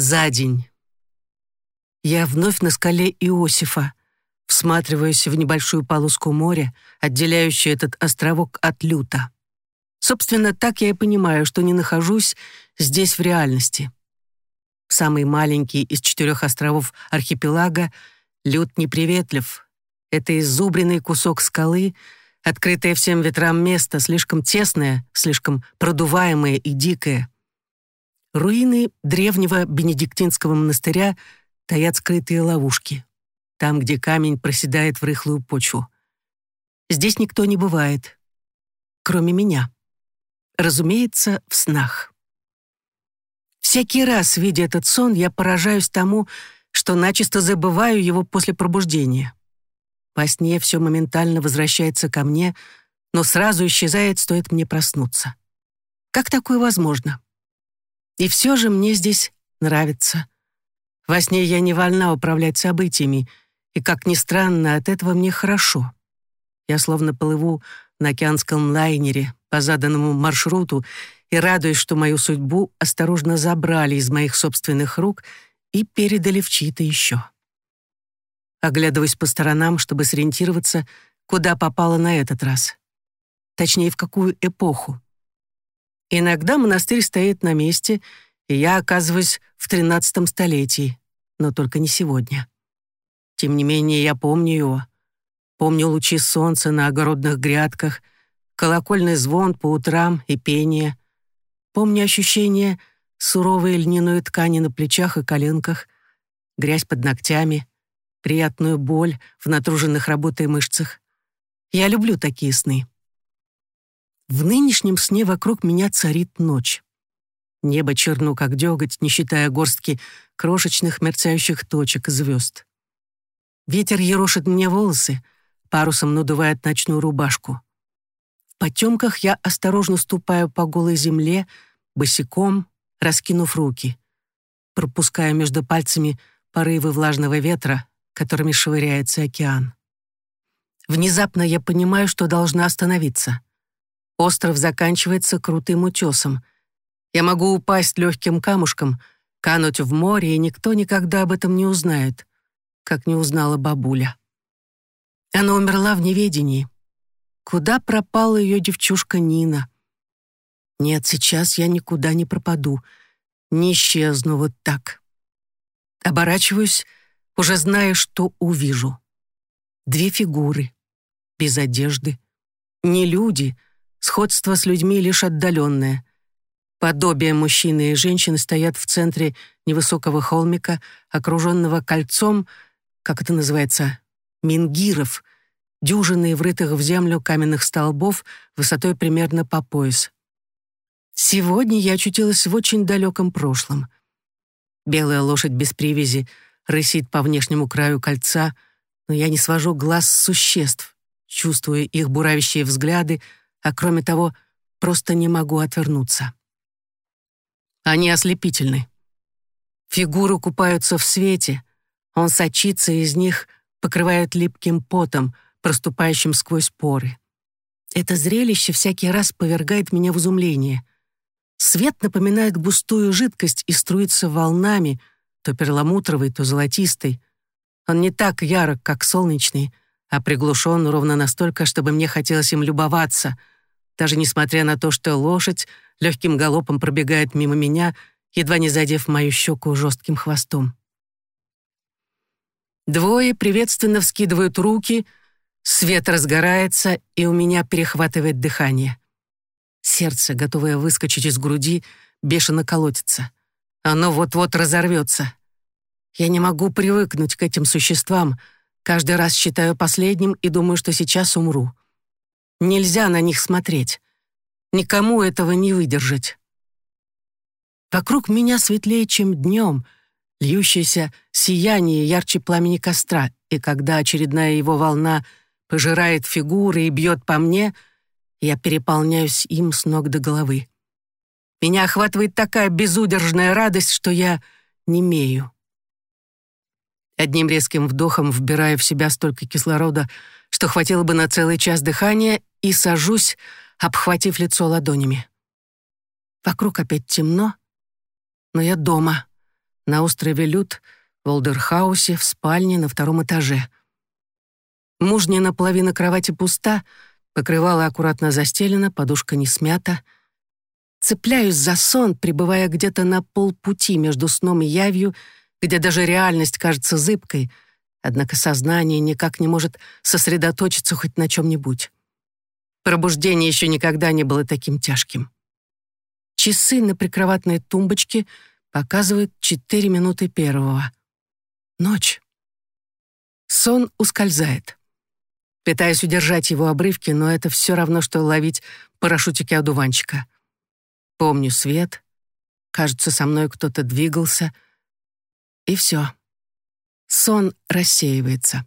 За день. Я вновь на скале Иосифа, всматриваюсь в небольшую полоску моря, отделяющую этот островок от люта. Собственно, так я и понимаю, что не нахожусь здесь в реальности. Самый маленький из четырех островов архипелага Лют неприветлив. Это изубренный кусок скалы, открытое всем ветрам место, слишком тесное, слишком продуваемое и дикое. Руины древнего бенедиктинского монастыря таят скрытые ловушки, там, где камень проседает в рыхлую почву. Здесь никто не бывает, кроме меня. Разумеется, в снах. Всякий раз, видя этот сон, я поражаюсь тому, что начисто забываю его после пробуждения. Во сне все моментально возвращается ко мне, но сразу исчезает, стоит мне проснуться. Как такое возможно? И все же мне здесь нравится. Во сне я не вольна управлять событиями, и, как ни странно, от этого мне хорошо. Я словно плыву на океанском лайнере по заданному маршруту и радуюсь, что мою судьбу осторожно забрали из моих собственных рук и передали в чьи-то еще. Оглядываюсь по сторонам, чтобы сориентироваться, куда попала на этот раз. Точнее, в какую эпоху. Иногда монастырь стоит на месте, и я оказываюсь в тринадцатом столетии, но только не сегодня. Тем не менее, я помню его. Помню лучи солнца на огородных грядках, колокольный звон по утрам и пение. Помню ощущение суровой льняной ткани на плечах и коленках, грязь под ногтями, приятную боль в натруженных работой мышцах. Я люблю такие сны. В нынешнем сне вокруг меня царит ночь. Небо черно, как деготь, не считая горстки крошечных мерцающих точек звезд. Ветер ерошит мне волосы, парусом надувает ночную рубашку. В потемках я осторожно ступаю по голой земле, босиком, раскинув руки, пропуская между пальцами порывы влажного ветра, которыми швыряется океан. Внезапно я понимаю, что должна остановиться. Остров заканчивается крутым утесом. Я могу упасть легким камушком, кануть в море, и никто никогда об этом не узнает, как не узнала бабуля. Она умерла в неведении. Куда пропала ее девчушка Нина? Нет, сейчас я никуда не пропаду, не исчезну вот так. Оборачиваюсь, уже зная, что увижу. Две фигуры, без одежды, не люди — Сходство с людьми лишь отдаленное. Подобие мужчины и женщины стоят в центре невысокого холмика, окруженного кольцом, как это называется, мингиров, дюжины врытых в землю каменных столбов высотой примерно по пояс. Сегодня я очутилась в очень далеком прошлом. Белая лошадь без привязи рысит по внешнему краю кольца, но я не свожу глаз с существ, чувствуя их буравящие взгляды, а кроме того, просто не могу отвернуться. Они ослепительны. Фигуры купаются в свете, он сочится из них, покрывает липким потом, проступающим сквозь поры. Это зрелище всякий раз повергает меня в изумление. Свет напоминает густую жидкость и струится волнами, то перламутровый, то золотистый. Он не так ярок, как солнечный, а приглушен ровно настолько, чтобы мне хотелось им любоваться, даже несмотря на то, что лошадь легким галопом пробегает мимо меня, едва не задев мою щеку жестким хвостом. Двое приветственно вскидывают руки, свет разгорается, и у меня перехватывает дыхание. Сердце, готовое выскочить из груди, бешено колотится. Оно вот-вот разорвется. Я не могу привыкнуть к этим существам, каждый раз считаю последним и думаю, что сейчас умру. Нельзя на них смотреть. Никому этого не выдержать. Вокруг меня светлее, чем днем, льющееся сияние ярче пламени костра, и когда очередная его волна пожирает фигуры и бьет по мне, я переполняюсь им с ног до головы. Меня охватывает такая безудержная радость, что я немею. Одним резким вдохом вбираю в себя столько кислорода, что хватило бы на целый час дыхания, и сажусь, обхватив лицо ладонями. Вокруг опять темно, но я дома, на острове Лют, в Олдерхаусе, в спальне на втором этаже. Мужнина половина кровати пуста, покрывало аккуратно застелено, подушка не смята. Цепляюсь за сон, пребывая где-то на полпути между сном и явью, где даже реальность кажется зыбкой, однако сознание никак не может сосредоточиться хоть на чем-нибудь. Пробуждение еще никогда не было таким тяжким. Часы на прикроватной тумбочке показывают четыре минуты первого. Ночь. Сон ускользает. Пытаюсь удержать его обрывки, но это все равно, что ловить парашютики одуванчика. Помню свет. Кажется, со мной кто-то двигался. И все. Сон рассеивается.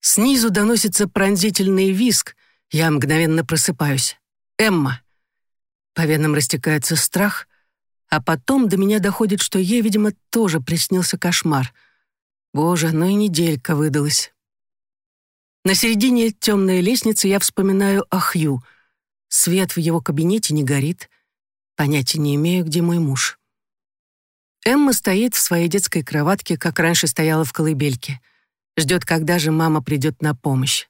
Снизу доносится пронзительный виск. Я мгновенно просыпаюсь. «Эмма!» По венам растекается страх, а потом до меня доходит, что ей, видимо, тоже приснился кошмар. Боже, ну и неделька выдалась. На середине темной лестницы я вспоминаю о Хью. Свет в его кабинете не горит. Понятия не имею, где мой муж. Эмма стоит в своей детской кроватке, как раньше стояла в колыбельке. Ждет, когда же мама придет на помощь.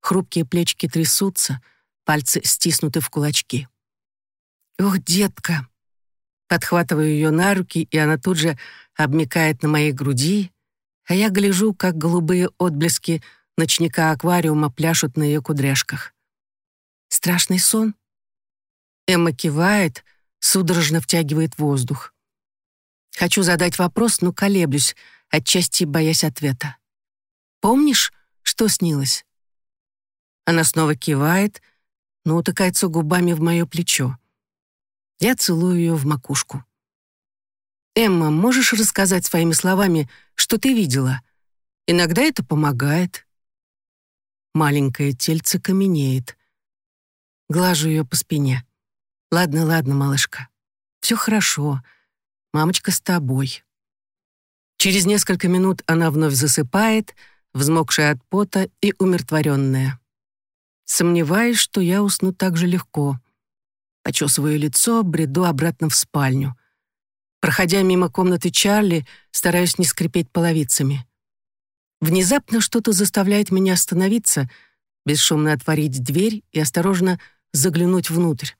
Хрупкие плечики трясутся, пальцы стиснуты в кулачки. «Ох, детка!» Подхватываю ее на руки, и она тут же обмикает на моей груди, а я гляжу, как голубые отблески ночника аквариума пляшут на ее кудряшках. Страшный сон? Эмма кивает, судорожно втягивает воздух. Хочу задать вопрос, но колеблюсь, отчасти боясь ответа. «Помнишь, что снилось?» Она снова кивает, но утыкается губами в мое плечо. Я целую ее в макушку. «Эмма, можешь рассказать своими словами, что ты видела? Иногда это помогает». Маленькое тельце каменеет. Глажу ее по спине. «Ладно, ладно, малышка. Все хорошо. Мамочка с тобой». Через несколько минут она вновь засыпает, взмокшая от пота и умиротворенная. Сомневаюсь, что я усну так же легко. Почесываю лицо, бреду обратно в спальню. Проходя мимо комнаты Чарли, стараюсь не скрипеть половицами. Внезапно что-то заставляет меня остановиться, бесшумно отворить дверь и осторожно заглянуть внутрь.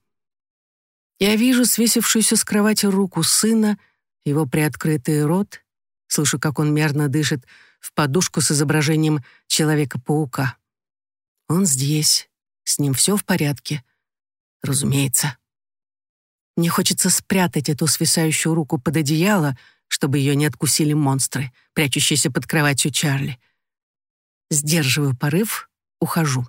Я вижу свесившуюся с кровати руку сына, его приоткрытый рот, слышу, как он мерно дышит в подушку с изображением Человека-паука. Он здесь, с ним все в порядке. Разумеется. Мне хочется спрятать эту свисающую руку под одеяло, чтобы ее не откусили монстры, прячущиеся под кроватью Чарли. Сдерживаю порыв, ухожу.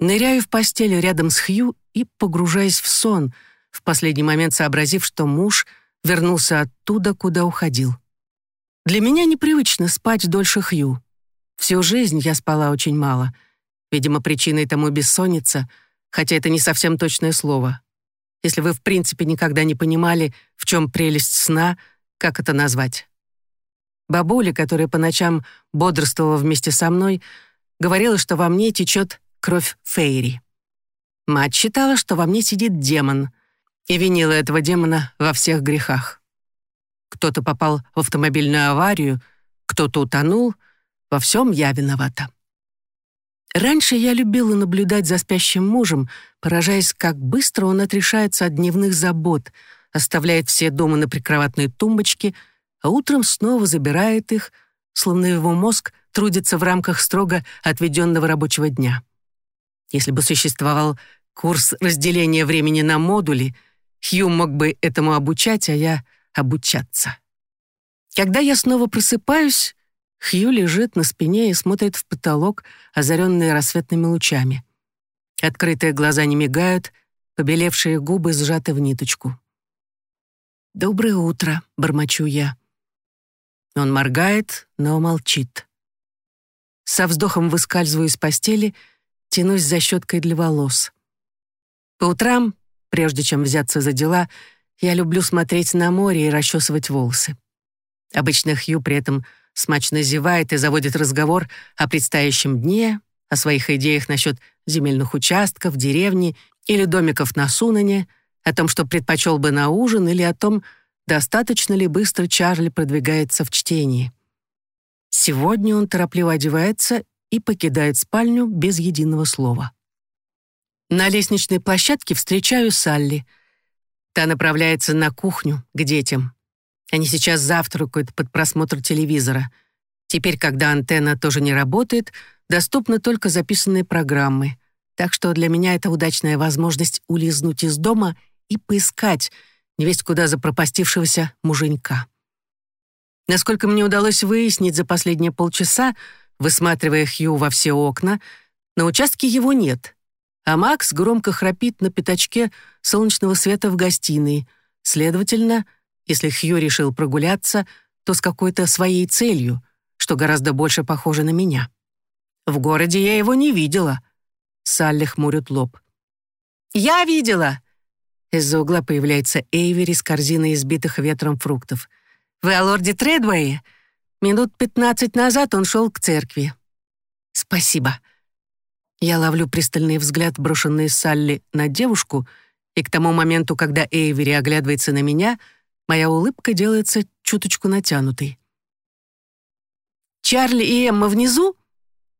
Ныряю в постель рядом с Хью и погружаюсь в сон, в последний момент сообразив, что муж вернулся оттуда, куда уходил. Для меня непривычно спать дольше Хью. Всю жизнь я спала очень мало. Видимо, причиной тому бессонница — хотя это не совсем точное слово. Если вы в принципе никогда не понимали, в чем прелесть сна, как это назвать? Бабуля, которая по ночам бодрствовала вместе со мной, говорила, что во мне течет кровь Фейри. Мать считала, что во мне сидит демон, и винила этого демона во всех грехах. Кто-то попал в автомобильную аварию, кто-то утонул, во всем я виновата. Раньше я любила наблюдать за спящим мужем, поражаясь, как быстро он отрешается от дневных забот, оставляет все дома на прикроватной тумбочке, а утром снова забирает их, словно его мозг трудится в рамках строго отведенного рабочего дня. Если бы существовал курс разделения времени на модули, Хью мог бы этому обучать, а я — обучаться. Когда я снова просыпаюсь, Хью лежит на спине и смотрит в потолок, озаренный рассветными лучами. Открытые глаза не мигают, побелевшие губы сжаты в ниточку. «Доброе утро», — бормочу я. Он моргает, но молчит. Со вздохом выскальзываю из постели, тянусь за щеткой для волос. По утрам, прежде чем взяться за дела, я люблю смотреть на море и расчесывать волосы. Обычно Хью при этом — смачно зевает и заводит разговор о предстоящем дне, о своих идеях насчет земельных участков, деревни или домиков на Сунане, о том, что предпочел бы на ужин, или о том, достаточно ли быстро Чарли продвигается в чтении. Сегодня он торопливо одевается и покидает спальню без единого слова. На лестничной площадке встречаю Салли. Та направляется на кухню к детям. Они сейчас завтракают под просмотр телевизора. Теперь, когда антенна тоже не работает, доступны только записанные программы. Так что для меня это удачная возможность улизнуть из дома и поискать невесть куда запропастившегося муженька. Насколько мне удалось выяснить за последние полчаса, высматривая Хью во все окна, на участке его нет, а Макс громко храпит на пятачке солнечного света в гостиной. Следовательно, если Хью решил прогуляться, то с какой-то своей целью, что гораздо больше похоже на меня. В городе я его не видела. Салли хмурит лоб. «Я видела!» Из-за угла появляется Эйвери с корзиной избитых ветром фруктов. «Вы о лорде Тредвее? Минут пятнадцать назад он шел к церкви». «Спасибо». Я ловлю пристальный взгляд, брошенный Салли на девушку, и к тому моменту, когда Эйвери оглядывается на меня, моя улыбка делается чуточку натянутой. «Чарли и Эмма внизу?»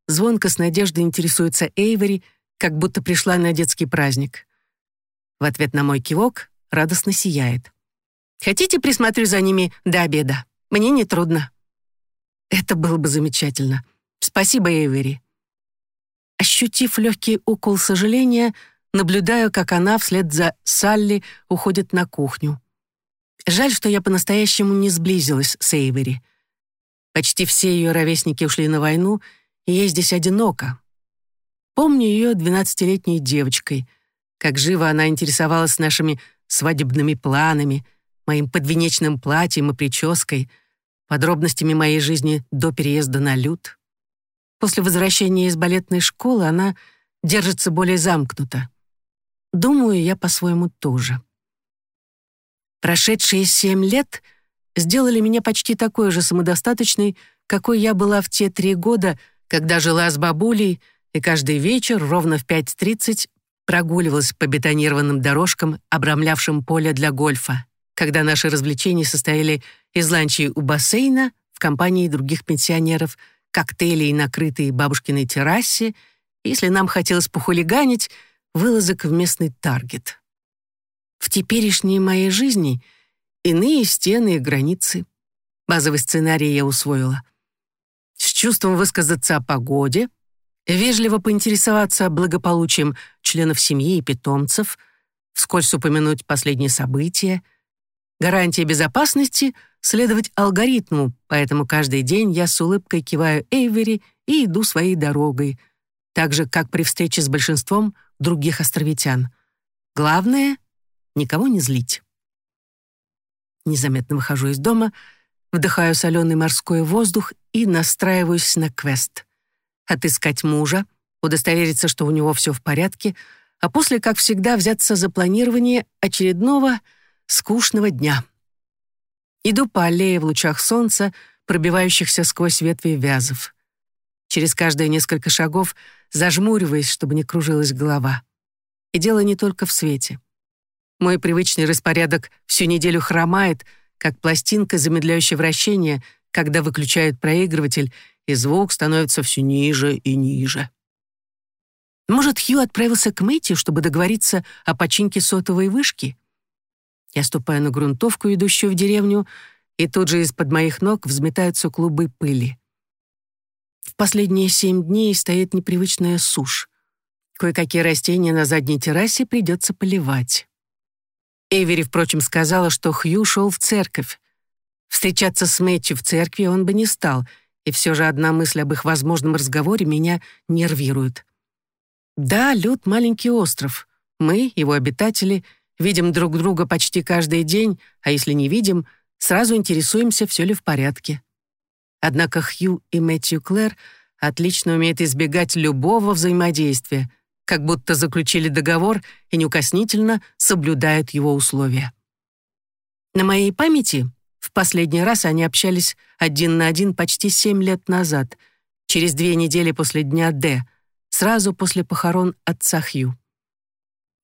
Звонко с надеждой интересуется Эйвери, как будто пришла на детский праздник. В ответ на мой кивок радостно сияет. «Хотите, присмотрю за ними до обеда? Мне не трудно». Это было бы замечательно. Спасибо, Эйвери. Ощутив легкий укол сожаления, наблюдаю, как она вслед за Салли уходит на кухню. Жаль, что я по-настоящему не сблизилась с Эйвери. Почти все ее ровесники ушли на войну, и ей здесь одиноко. Помню ее двенадцатилетней девочкой, как живо она интересовалась нашими свадебными планами, моим подвенечным платьем и прической, подробностями моей жизни до переезда на Люд. После возвращения из балетной школы она держится более замкнуто. Думаю, я по-своему тоже. Прошедшие семь лет сделали меня почти такой же самодостаточной, какой я была в те три года, когда жила с бабулей и каждый вечер ровно в 5.30 прогуливалась по бетонированным дорожкам, обрамлявшим поле для гольфа, когда наши развлечения состояли из ланчей у бассейна в компании других пенсионеров – коктейлей, накрытые бабушкиной террасе, если нам хотелось похулиганить, вылазок в местный таргет. В теперешней моей жизни иные стены и границы. Базовый сценарий я усвоила. С чувством высказаться о погоде, вежливо поинтересоваться благополучием членов семьи и питомцев, вскользь упомянуть последние события, гарантия безопасности — следовать алгоритму, поэтому каждый день я с улыбкой киваю Эйвери и иду своей дорогой, так же, как при встрече с большинством других островитян. Главное — никого не злить. Незаметно выхожу из дома, вдыхаю соленый морской воздух и настраиваюсь на квест. Отыскать мужа, удостовериться, что у него все в порядке, а после, как всегда, взяться за планирование очередного скучного дня. Иду по аллее в лучах солнца, пробивающихся сквозь ветви вязов. Через каждые несколько шагов зажмуриваясь, чтобы не кружилась голова. И дело не только в свете. Мой привычный распорядок всю неделю хромает, как пластинка, замедляющая вращение, когда выключают проигрыватель, и звук становится все ниже и ниже. Может, Хью отправился к Мэтью, чтобы договориться о починке сотовой вышки? Я ступаю на грунтовку, идущую в деревню, и тут же из-под моих ног взметаются клубы пыли. В последние семь дней стоит непривычная сушь. Кое-какие растения на задней террасе придется поливать. Эвери, впрочем, сказала, что Хью шел в церковь. Встречаться с Мэтью в церкви он бы не стал, и все же одна мысль об их возможном разговоре меня нервирует. Да, Люд — маленький остров. Мы, его обитатели — Видим друг друга почти каждый день, а если не видим, сразу интересуемся, все ли в порядке. Однако Хью и Мэтью Клэр отлично умеют избегать любого взаимодействия, как будто заключили договор и неукоснительно соблюдают его условия. На моей памяти в последний раз они общались один на один почти семь лет назад, через две недели после дня Д, сразу после похорон отца Хью.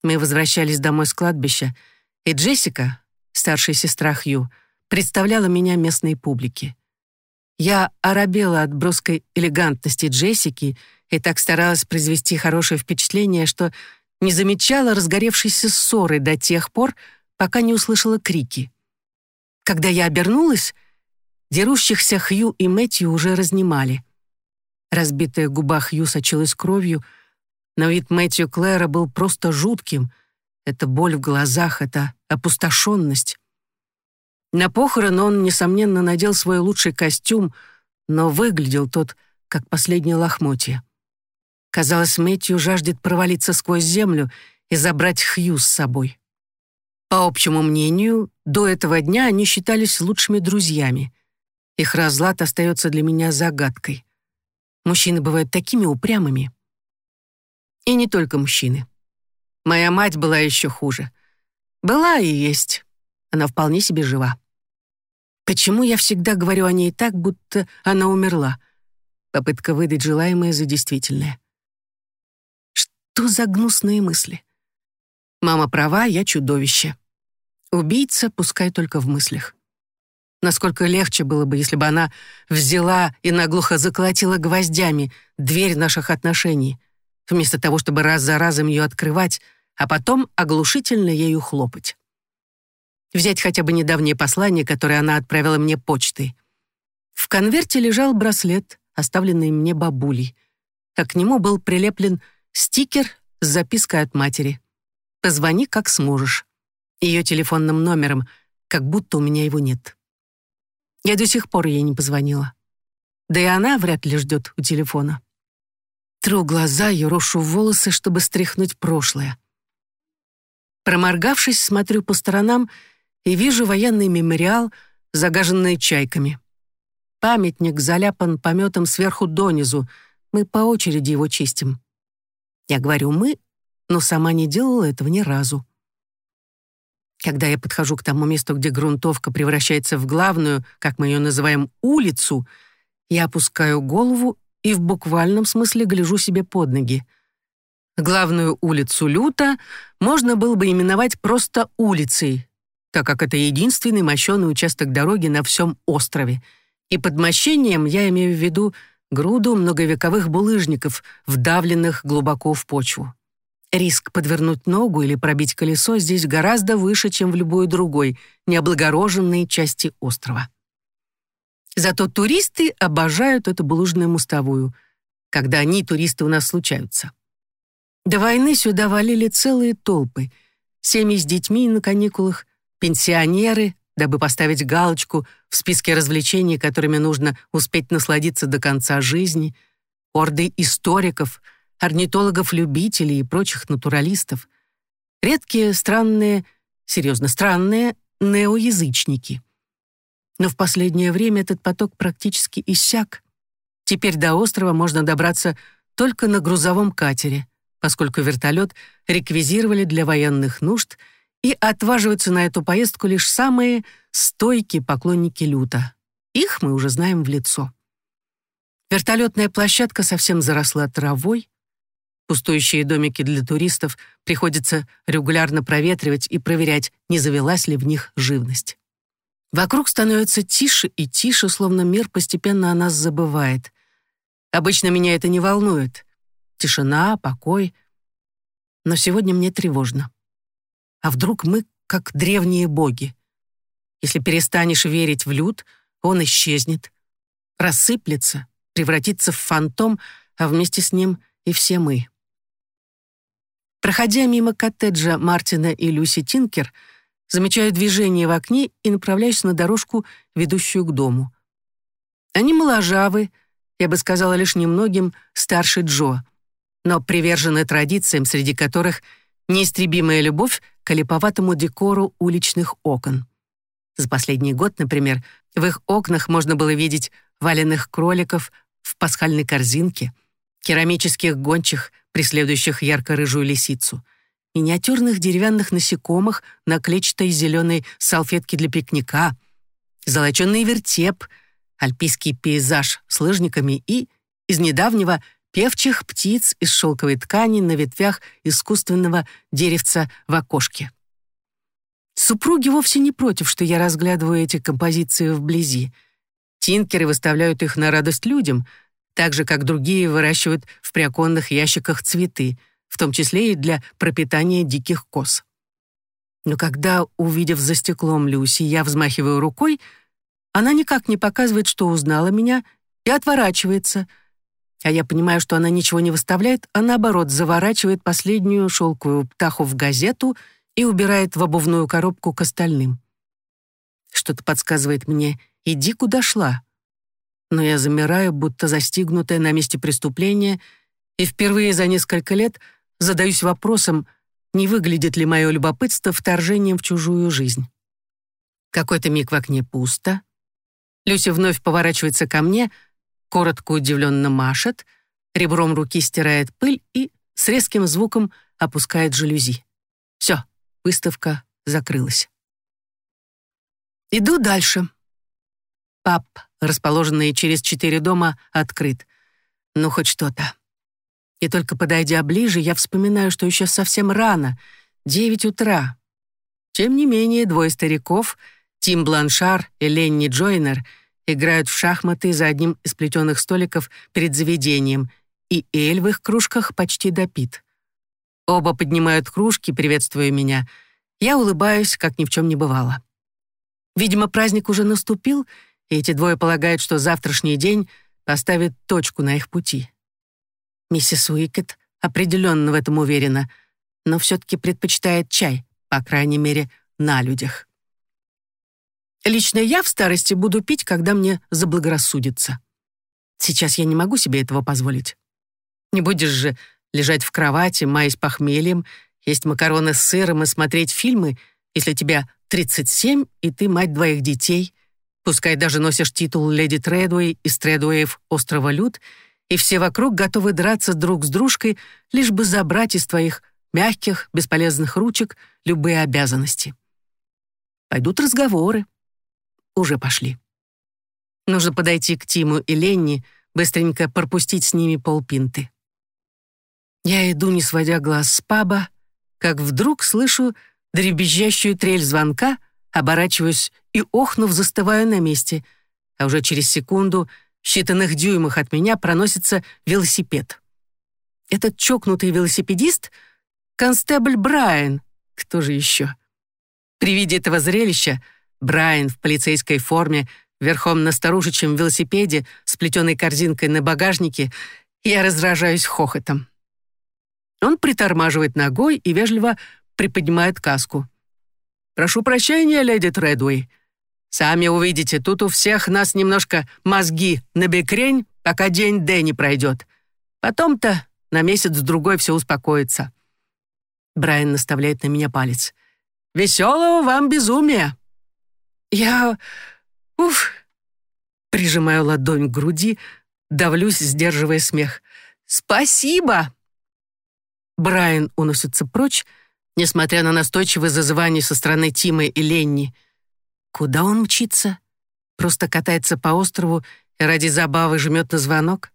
Мы возвращались домой с кладбища, и Джессика, старшая сестра Хью, представляла меня местной публике. Я оробела от броской элегантности Джессики и так старалась произвести хорошее впечатление, что не замечала разгоревшейся ссоры до тех пор, пока не услышала крики. Когда я обернулась, дерущихся Хью и Мэтью уже разнимали. Разбитая губа Хью сочилась кровью, но вид Мэтью Клэра был просто жутким. Это боль в глазах, это опустошенность. На похорон он, несомненно, надел свой лучший костюм, но выглядел тот, как последнее лохмотье. Казалось, Мэтью жаждет провалиться сквозь землю и забрать Хью с собой. По общему мнению, до этого дня они считались лучшими друзьями. Их разлад остается для меня загадкой. Мужчины бывают такими упрямыми. И не только мужчины. Моя мать была еще хуже. Была и есть. Она вполне себе жива. Почему я всегда говорю о ней так, будто она умерла? Попытка выдать желаемое за действительное. Что за гнусные мысли? Мама права, я чудовище. Убийца, пускай только в мыслях. Насколько легче было бы, если бы она взяла и наглухо заколотила гвоздями дверь наших отношений, вместо того, чтобы раз за разом ее открывать, а потом оглушительно ею хлопать. Взять хотя бы недавнее послание, которое она отправила мне почтой. В конверте лежал браслет, оставленный мне бабулей, а к нему был прилеплен стикер с запиской от матери. «Позвони, как сможешь». Ее телефонным номером, как будто у меня его нет. Я до сих пор ей не позвонила. Да и она вряд ли ждет у телефона. Тру глаза, ерошу волосы, чтобы стряхнуть прошлое. Проморгавшись, смотрю по сторонам и вижу военный мемориал, загаженный чайками. Памятник заляпан пометом сверху донизу, мы по очереди его чистим. Я говорю «мы», но сама не делала этого ни разу. Когда я подхожу к тому месту, где грунтовка превращается в главную, как мы ее называем, улицу, я опускаю голову и в буквальном смысле гляжу себе под ноги. Главную улицу Люта можно было бы именовать просто улицей, так как это единственный мощеный участок дороги на всем острове. И под мощением я имею в виду груду многовековых булыжников, вдавленных глубоко в почву. Риск подвернуть ногу или пробить колесо здесь гораздо выше, чем в любой другой, необлагороженной части острова. Зато туристы обожают эту булыжную мостовую, когда они, туристы, у нас случаются. До войны сюда валили целые толпы, семьи с детьми на каникулах, пенсионеры, дабы поставить галочку в списке развлечений, которыми нужно успеть насладиться до конца жизни, орды историков — орнитологов-любителей и прочих натуралистов, редкие странные, серьезно странные, неоязычники. Но в последнее время этот поток практически иссяк. Теперь до острова можно добраться только на грузовом катере, поскольку вертолет реквизировали для военных нужд и отваживаются на эту поездку лишь самые стойкие поклонники люта. Их мы уже знаем в лицо. Вертолетная площадка совсем заросла травой, Пустующие домики для туристов приходится регулярно проветривать и проверять, не завелась ли в них живность. Вокруг становится тише и тише, словно мир постепенно о нас забывает. Обычно меня это не волнует. Тишина, покой. Но сегодня мне тревожно. А вдруг мы как древние боги? Если перестанешь верить в люд, он исчезнет, рассыплется, превратится в фантом, а вместе с ним и все мы. Проходя мимо коттеджа Мартина и Люси Тинкер, замечаю движение в окне и направляюсь на дорожку, ведущую к дому. Они моложавы, я бы сказала лишь немногим старше Джо, но привержены традициям, среди которых неистребимая любовь к декору уличных окон. За последний год, например, в их окнах можно было видеть валенных кроликов в пасхальной корзинке, керамических гончих преследующих ярко-рыжую лисицу, миниатюрных деревянных насекомых на клетчатой зеленой салфетке для пикника, золоченый вертеп, альпийский пейзаж с лыжниками и, из недавнего, певчих птиц из шелковой ткани на ветвях искусственного деревца в окошке. Супруги вовсе не против, что я разглядываю эти композиции вблизи. Тинкеры выставляют их на радость людям, так же, как другие выращивают в приоконных ящиках цветы, в том числе и для пропитания диких коз. Но когда, увидев за стеклом Люси, я взмахиваю рукой, она никак не показывает, что узнала меня, и отворачивается. А я понимаю, что она ничего не выставляет, а наоборот заворачивает последнюю шелковую птаху в газету и убирает в обувную коробку к остальным. Что-то подсказывает мне «иди, куда шла». Но я замираю, будто застигнутая на месте преступления, и впервые за несколько лет задаюсь вопросом — не выглядит ли мое любопытство вторжением в чужую жизнь. Какой-то миг в окне пусто. Люся вновь поворачивается ко мне, коротко удивленно машет, ребром руки стирает пыль и с резким звуком опускает жалюзи. Все, выставка закрылась. Иду дальше. Паб, расположенный через четыре дома, открыт. Ну, хоть что-то. И только подойдя ближе, я вспоминаю, что еще совсем рано, девять утра. Тем не менее, двое стариков, Тим Бланшар и Ленни Джойнер, играют в шахматы за одним из плетеных столиков перед заведением, и Эль в их кружках почти допит. Оба поднимают кружки, приветствуя меня. Я улыбаюсь, как ни в чем не бывало. Видимо, праздник уже наступил, и эти двое полагают, что завтрашний день поставит точку на их пути. Миссис Уикет определенно в этом уверена, но все-таки предпочитает чай, по крайней мере, на людях. Лично я в старости буду пить, когда мне заблагорассудится. Сейчас я не могу себе этого позволить. Не будешь же лежать в кровати, маясь похмельем, есть макароны с сыром и смотреть фильмы, если тебя 37, и ты мать двоих детей, пускай даже носишь титул леди Тредуэй из Тредуэев острова Люд — и все вокруг готовы драться друг с дружкой, лишь бы забрать из твоих мягких, бесполезных ручек любые обязанности. Пойдут разговоры. Уже пошли. Нужно подойти к Тиму и Ленни, быстренько пропустить с ними полпинты. Я иду, не сводя глаз с паба, как вдруг слышу дребезжащую трель звонка, оборачиваюсь и, охнув, застываю на месте, а уже через секунду — в считанных дюймах от меня проносится велосипед. Этот чокнутый велосипедист — констебль Брайан. Кто же еще? При виде этого зрелища Брайан в полицейской форме, верхом на старушечьем велосипеде с плетеной корзинкой на багажнике, я раздражаюсь хохотом. Он притормаживает ногой и вежливо приподнимает каску. «Прошу прощения, леди Тредуэй. Сами увидите, тут у всех нас немножко мозги на бекрень, пока день Д не пройдет. Потом-то на месяц-другой все успокоится. Брайан наставляет на меня палец. «Веселого вам безумия!» Я... Уф! Прижимаю ладонь к груди, давлюсь, сдерживая смех. «Спасибо!» Брайан уносится прочь, несмотря на настойчивое зазывание со стороны Тима и Ленни — Куда он мчится? Просто катается по острову и ради забавы жмет на звонок?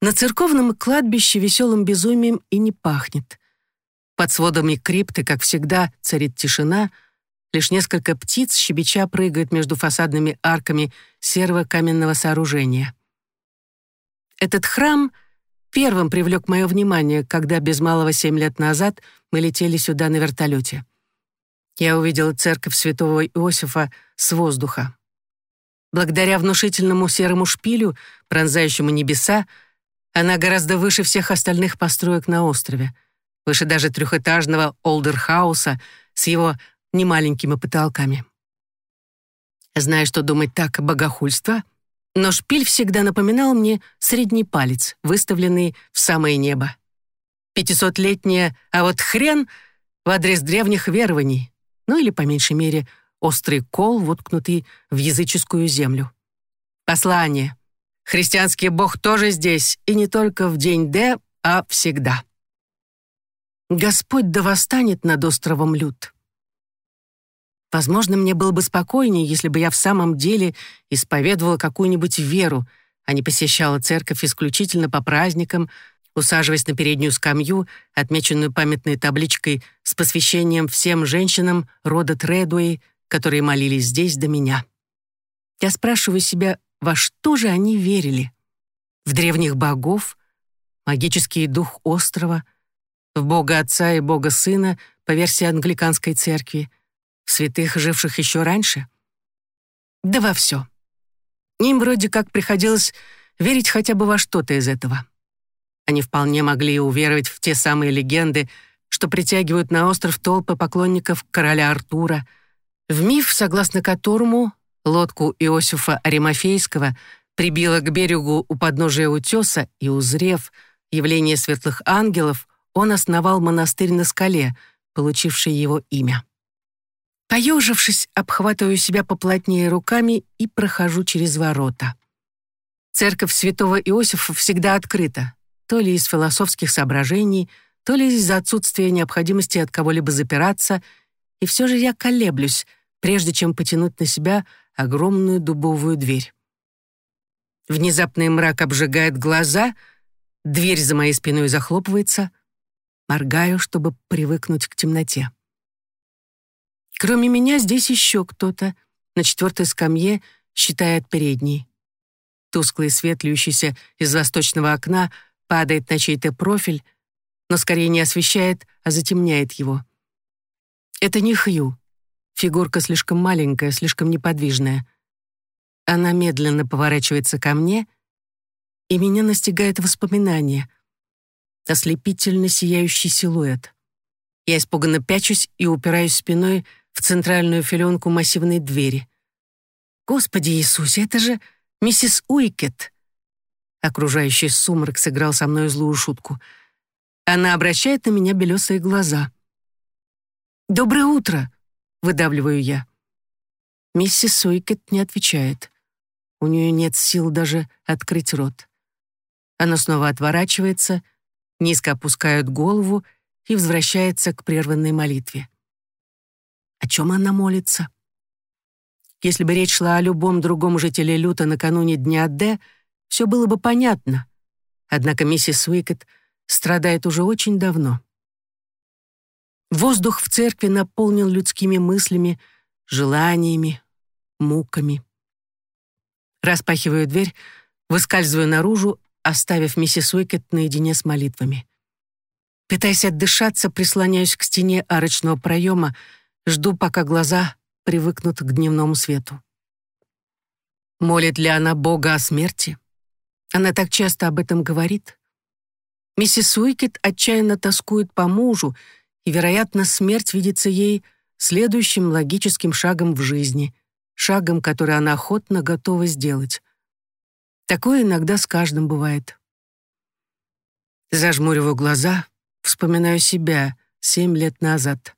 На церковном кладбище веселым безумием и не пахнет. Под сводами крипты, как всегда, царит тишина, лишь несколько птиц щебеча прыгают между фасадными арками серого каменного сооружения. Этот храм первым привлек мое внимание, когда без малого семь лет назад мы летели сюда на вертолете. Я увидела церковь святого Иосифа с воздуха. Благодаря внушительному серому шпилю, пронзающему небеса, она гораздо выше всех остальных построек на острове, выше даже трехэтажного Олдерхауса с его немаленькими потолками. Знаю, что думать так — богохульство, но шпиль всегда напоминал мне средний палец, выставленный в самое небо. Пятисотлетняя «а вот хрен» в адрес древних верований, ну или, по меньшей мере, острый кол, воткнутый в языческую землю. Послание. Христианский бог тоже здесь, и не только в день Д, а всегда. Господь да восстанет над островом Люд. Возможно, мне было бы спокойнее, если бы я в самом деле исповедовала какую-нибудь веру, а не посещала церковь исключительно по праздникам, усаживаясь на переднюю скамью, отмеченную памятной табличкой с посвящением всем женщинам рода Тредуэй, которые молились здесь до меня. Я спрашиваю себя, во что же они верили? В древних богов? Магический дух острова? В Бога Отца и Бога Сына по версии англиканской церкви? Святых, живших еще раньше? Да во все. Им вроде как приходилось верить хотя бы во что-то из этого. Они вполне могли уверовать в те самые легенды, что притягивают на остров толпы поклонников короля Артура, в миф, согласно которому лодку Иосифа Аримофейского прибило к берегу у подножия утеса, и, узрев явление светлых ангелов, он основал монастырь на скале, получивший его имя. Поежившись, обхватываю себя поплотнее руками и прохожу через ворота. Церковь святого Иосифа всегда открыта, то ли из философских соображений, то ли из-за отсутствия необходимости от кого-либо запираться, и все же я колеблюсь, прежде чем потянуть на себя огромную дубовую дверь. Внезапный мрак обжигает глаза, дверь за моей спиной захлопывается, моргаю, чтобы привыкнуть к темноте. Кроме меня здесь еще кто-то на четвертой скамье считает передней. Тусклый свет, льющийся из восточного окна, падает на чей-то профиль, но скорее не освещает, а затемняет его. Это не Хью. Фигурка слишком маленькая, слишком неподвижная. Она медленно поворачивается ко мне, и меня настигает воспоминание. Ослепительно сияющий силуэт. Я испуганно пячусь и упираюсь спиной в центральную филенку массивной двери. «Господи Иисусе, это же миссис Уикет!» Окружающий сумрак сыграл со мной злую шутку. Она обращает на меня белесые глаза. «Доброе утро!» — выдавливаю я. Миссис Уикет не отвечает. У нее нет сил даже открыть рот. Она снова отворачивается, низко опускает голову и возвращается к прерванной молитве. О чем она молится? Если бы речь шла о любом другом жителе Люта накануне Дня Д, все было бы понятно. Однако миссис Уикет страдает уже очень давно. Воздух в церкви наполнен людскими мыслями, желаниями, муками. Распахиваю дверь, выскальзываю наружу, оставив миссис Уикет наедине с молитвами. Пытаясь отдышаться, прислоняюсь к стене арочного проема, жду, пока глаза привыкнут к дневному свету. Молит ли она Бога о смерти? Она так часто об этом говорит. Миссис Уикет отчаянно тоскует по мужу, и, вероятно, смерть видится ей следующим логическим шагом в жизни, шагом, который она охотно готова сделать. Такое иногда с каждым бывает. Зажмуриваю глаза, вспоминаю себя семь лет назад.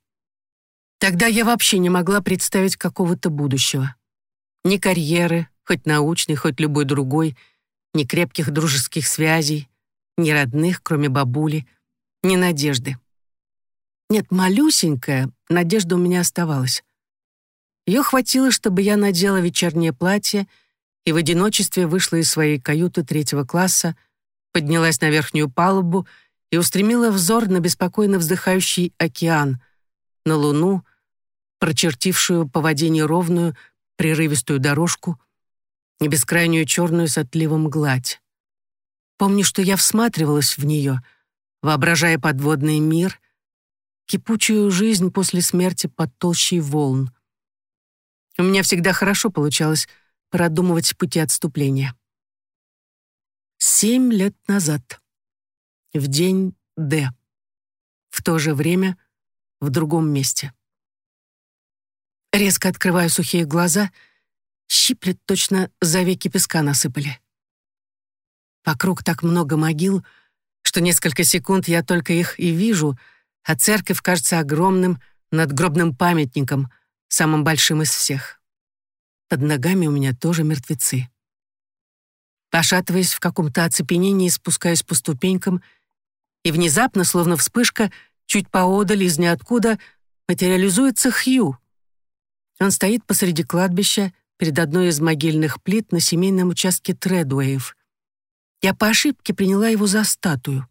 Тогда я вообще не могла представить какого-то будущего. Ни карьеры, хоть научной, хоть любой другой — ни крепких дружеских связей, ни родных, кроме бабули, ни надежды. Нет, малюсенькая надежда у меня оставалась. Ее хватило, чтобы я надела вечернее платье и в одиночестве вышла из своей каюты третьего класса, поднялась на верхнюю палубу и устремила взор на беспокойно вздыхающий океан, на луну, прочертившую по воде неровную, прерывистую дорожку, и бескрайнюю черную с отливом гладь. Помню, что я всматривалась в нее, воображая подводный мир, кипучую жизнь после смерти под толщей волн. У меня всегда хорошо получалось продумывать пути отступления. Семь лет назад. В день Д. В то же время в другом месте. Резко открываю сухие глаза — Щиплет точно за веки песка насыпали. Вокруг так много могил, что несколько секунд я только их и вижу, а церковь кажется огромным надгробным памятником, самым большим из всех. Под ногами у меня тоже мертвецы. Пошатываясь в каком-то оцепенении, спускаюсь по ступенькам, и внезапно, словно вспышка, чуть поодаль из ниоткуда материализуется Хью. Он стоит посреди кладбища, перед одной из могильных плит на семейном участке Тредуэев. Я по ошибке приняла его за статую.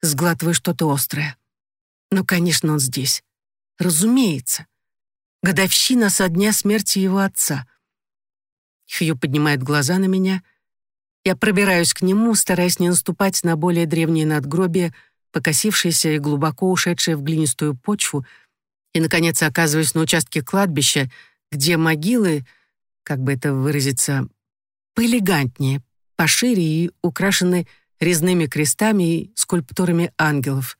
сглатываю что-то острое. Ну, конечно, он здесь. Разумеется. Годовщина со дня смерти его отца. Хью поднимает глаза на меня. Я пробираюсь к нему, стараясь не наступать на более древние надгробия, покосившиеся и глубоко ушедшие в глинистую почву, и, наконец, оказываюсь на участке кладбища, где могилы, как бы это выразиться, поэлегантнее, пошире и украшены резными крестами и скульптурами ангелов.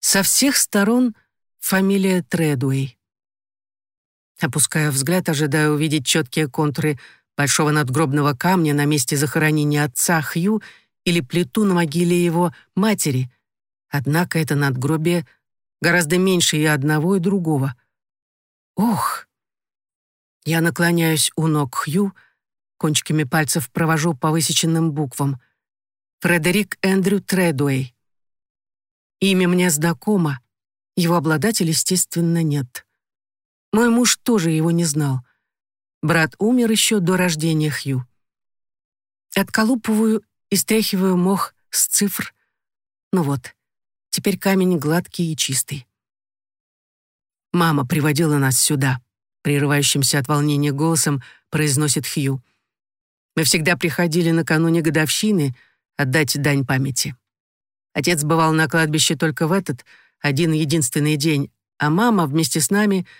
Со всех сторон фамилия Тредуэй. Опуская взгляд, ожидая увидеть четкие контуры большого надгробного камня на месте захоронения отца Хью или плиту на могиле его матери. Однако это надгробие гораздо меньше и одного, и другого. Ох! Я наклоняюсь у ног Хью, кончиками пальцев провожу по высеченным буквам. Фредерик Эндрю Тредуэй. Имя мне знакомо, его обладатель, естественно, нет. Мой муж тоже его не знал. Брат умер еще до рождения Хью. Отколупываю и стряхиваю мох с цифр. Ну вот, теперь камень гладкий и чистый. «Мама приводила нас сюда», — прерывающимся от волнения голосом произносит Хью. «Мы всегда приходили накануне годовщины отдать дань памяти. Отец бывал на кладбище только в этот, один единственный день, а мама вместе с нами —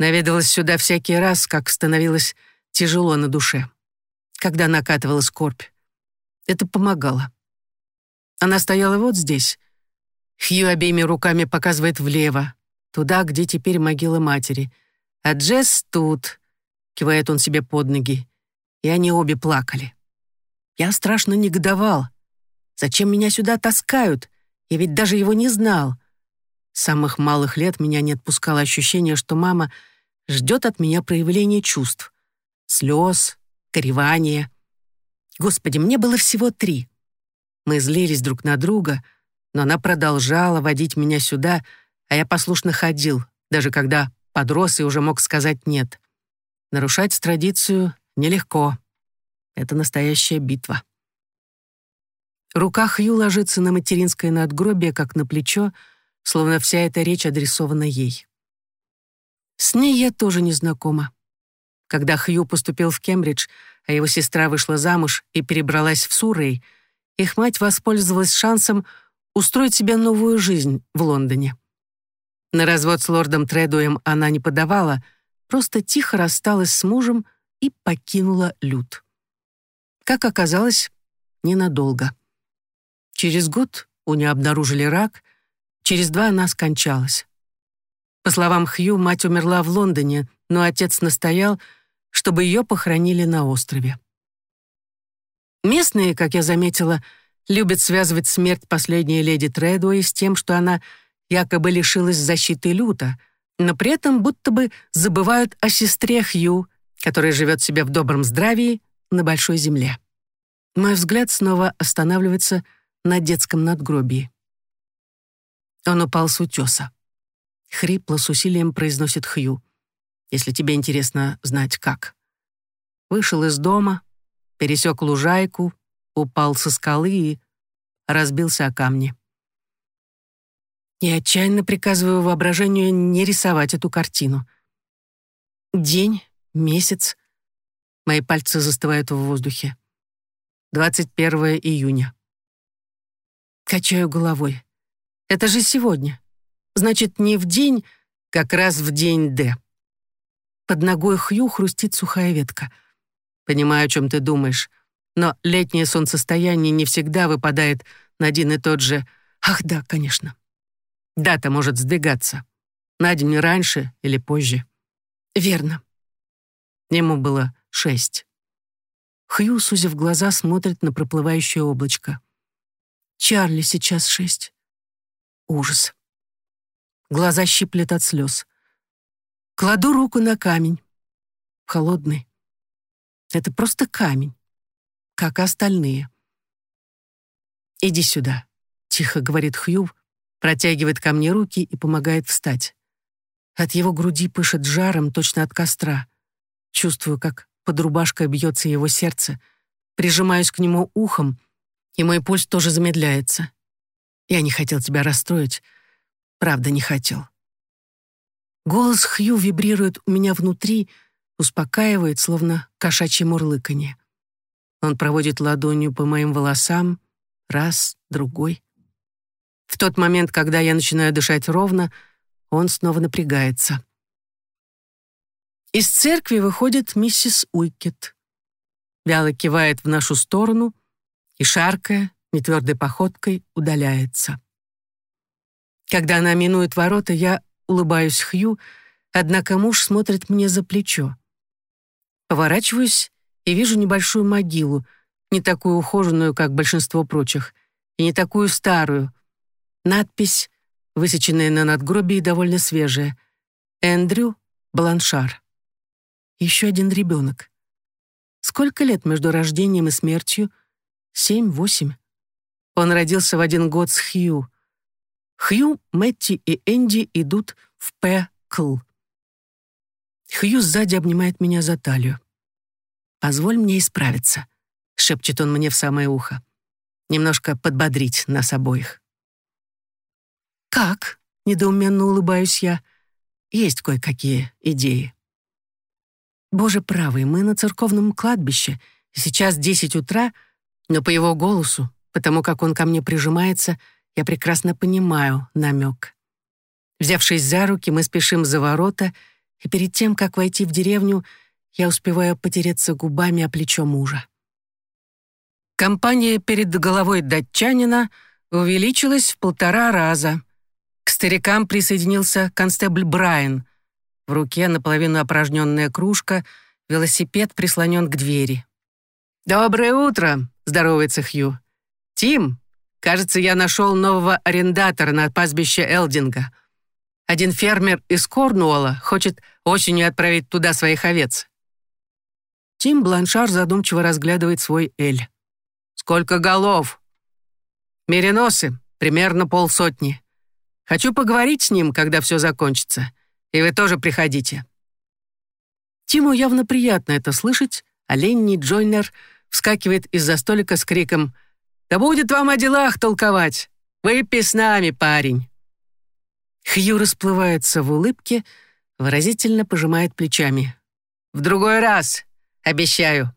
Наведалась сюда всякий раз, как становилось тяжело на душе. Когда накатывала скорбь. Это помогало. Она стояла вот здесь. Хью обеими руками показывает влево, туда, где теперь могила матери. А Джесс тут, кивает он себе под ноги. И они обе плакали. Я страшно негодовал. Зачем меня сюда таскают? Я ведь даже его не знал. С самых малых лет меня не отпускало ощущение, что мама — ждет от меня проявления чувств. Слез, горевания. Господи, мне было всего три. Мы злились друг на друга, но она продолжала водить меня сюда, а я послушно ходил, даже когда подрос и уже мог сказать «нет». Нарушать традицию нелегко. Это настоящая битва. Рука Хью ложится на материнское надгробие, как на плечо, словно вся эта речь адресована ей. С ней я тоже не знакома. Когда Хью поступил в Кембридж, а его сестра вышла замуж и перебралась в Суррей, их мать воспользовалась шансом устроить себе новую жизнь в Лондоне. На развод с лордом Тредуем она не подавала, просто тихо рассталась с мужем и покинула Люд. Как оказалось, ненадолго. Через год у нее обнаружили рак, через два она скончалась. По словам Хью, мать умерла в Лондоне, но отец настоял, чтобы ее похоронили на острове. Местные, как я заметила, любят связывать смерть последней леди Тредуэй с тем, что она якобы лишилась защиты люта, но при этом будто бы забывают о сестре Хью, которая живет себе в добром здравии на большой земле. Мой взгляд снова останавливается на детском надгробии. Он упал с утеса. Хрипло с усилием произносит Хью. Если тебе интересно знать, как. Вышел из дома, пересек лужайку, упал со скалы и разбился о камни. Я отчаянно приказываю воображению не рисовать эту картину. День, месяц. Мои пальцы застывают в воздухе. 21 июня. Качаю головой. Это же сегодня. Значит, не в день, как раз в день Д. Под ногой Хью хрустит сухая ветка. Понимаю, о чем ты думаешь, но летнее солнцестояние не всегда выпадает на один и тот же... Ах, да, конечно. Дата может сдвигаться. На день раньше или позже. Верно. Ему было шесть. Хью, сузив глаза, смотрит на проплывающее облачко. Чарли сейчас шесть. Ужас. Глаза щиплет от слез. Кладу руку на камень. Холодный. Это просто камень, как остальные. «Иди сюда», — тихо говорит Хью, протягивает ко мне руки и помогает встать. От его груди пышет жаром, точно от костра. Чувствую, как под рубашкой бьется его сердце, прижимаюсь к нему ухом, и мой пульс тоже замедляется. Я не хотел тебя расстроить. Правда, не хотел. Голос Хью вибрирует у меня внутри, успокаивает, словно кошачье мурлыканье. Он проводит ладонью по моим волосам, раз, другой. В тот момент, когда я начинаю дышать ровно, он снова напрягается. Из церкви выходит миссис Уикет. Вяло кивает в нашу сторону и, шаркая, нетвердой походкой, удаляется. Когда она минует ворота, я улыбаюсь Хью, однако муж смотрит мне за плечо. Поворачиваюсь и вижу небольшую могилу, не такую ухоженную, как большинство прочих, и не такую старую. Надпись, высеченная на надгробии, довольно свежая. «Эндрю Бланшар». Еще один ребенок. Сколько лет между рождением и смертью? Семь-восемь. Он родился в один год с Хью. Хью, Мэтти и Энди идут в П.Кл. Хью сзади обнимает меня за талию. «Позволь мне исправиться», — шепчет он мне в самое ухо. «Немножко подбодрить нас обоих». «Как?» — недоуменно улыбаюсь я. «Есть кое-какие идеи». «Боже правый, мы на церковном кладбище, сейчас десять утра, но по его голосу, потому как он ко мне прижимается, — я прекрасно понимаю намек. Взявшись за руки, мы спешим за ворота, и перед тем, как войти в деревню, я успеваю потереться губами о плечо мужа. Компания перед головой датчанина увеличилась в полтора раза. К старикам присоединился констебль Брайан. В руке наполовину опорожненная кружка, велосипед прислонен к двери. «Доброе утро!» — здоровается Хью. «Тим, Кажется, я нашел нового арендатора на пастбище Элдинга. Один фермер из Корнуолла хочет осенью отправить туда своих овец. Тим Бланшар задумчиво разглядывает свой Эль. «Сколько голов?» «Мериносы, примерно полсотни. Хочу поговорить с ним, когда все закончится. И вы тоже приходите». Тиму явно приятно это слышать, а Ленни Джойнер вскакивает из-за столика с криком да будет вам о делах толковать. Выпей с нами, парень». Хью расплывается в улыбке, выразительно пожимает плечами. «В другой раз, обещаю».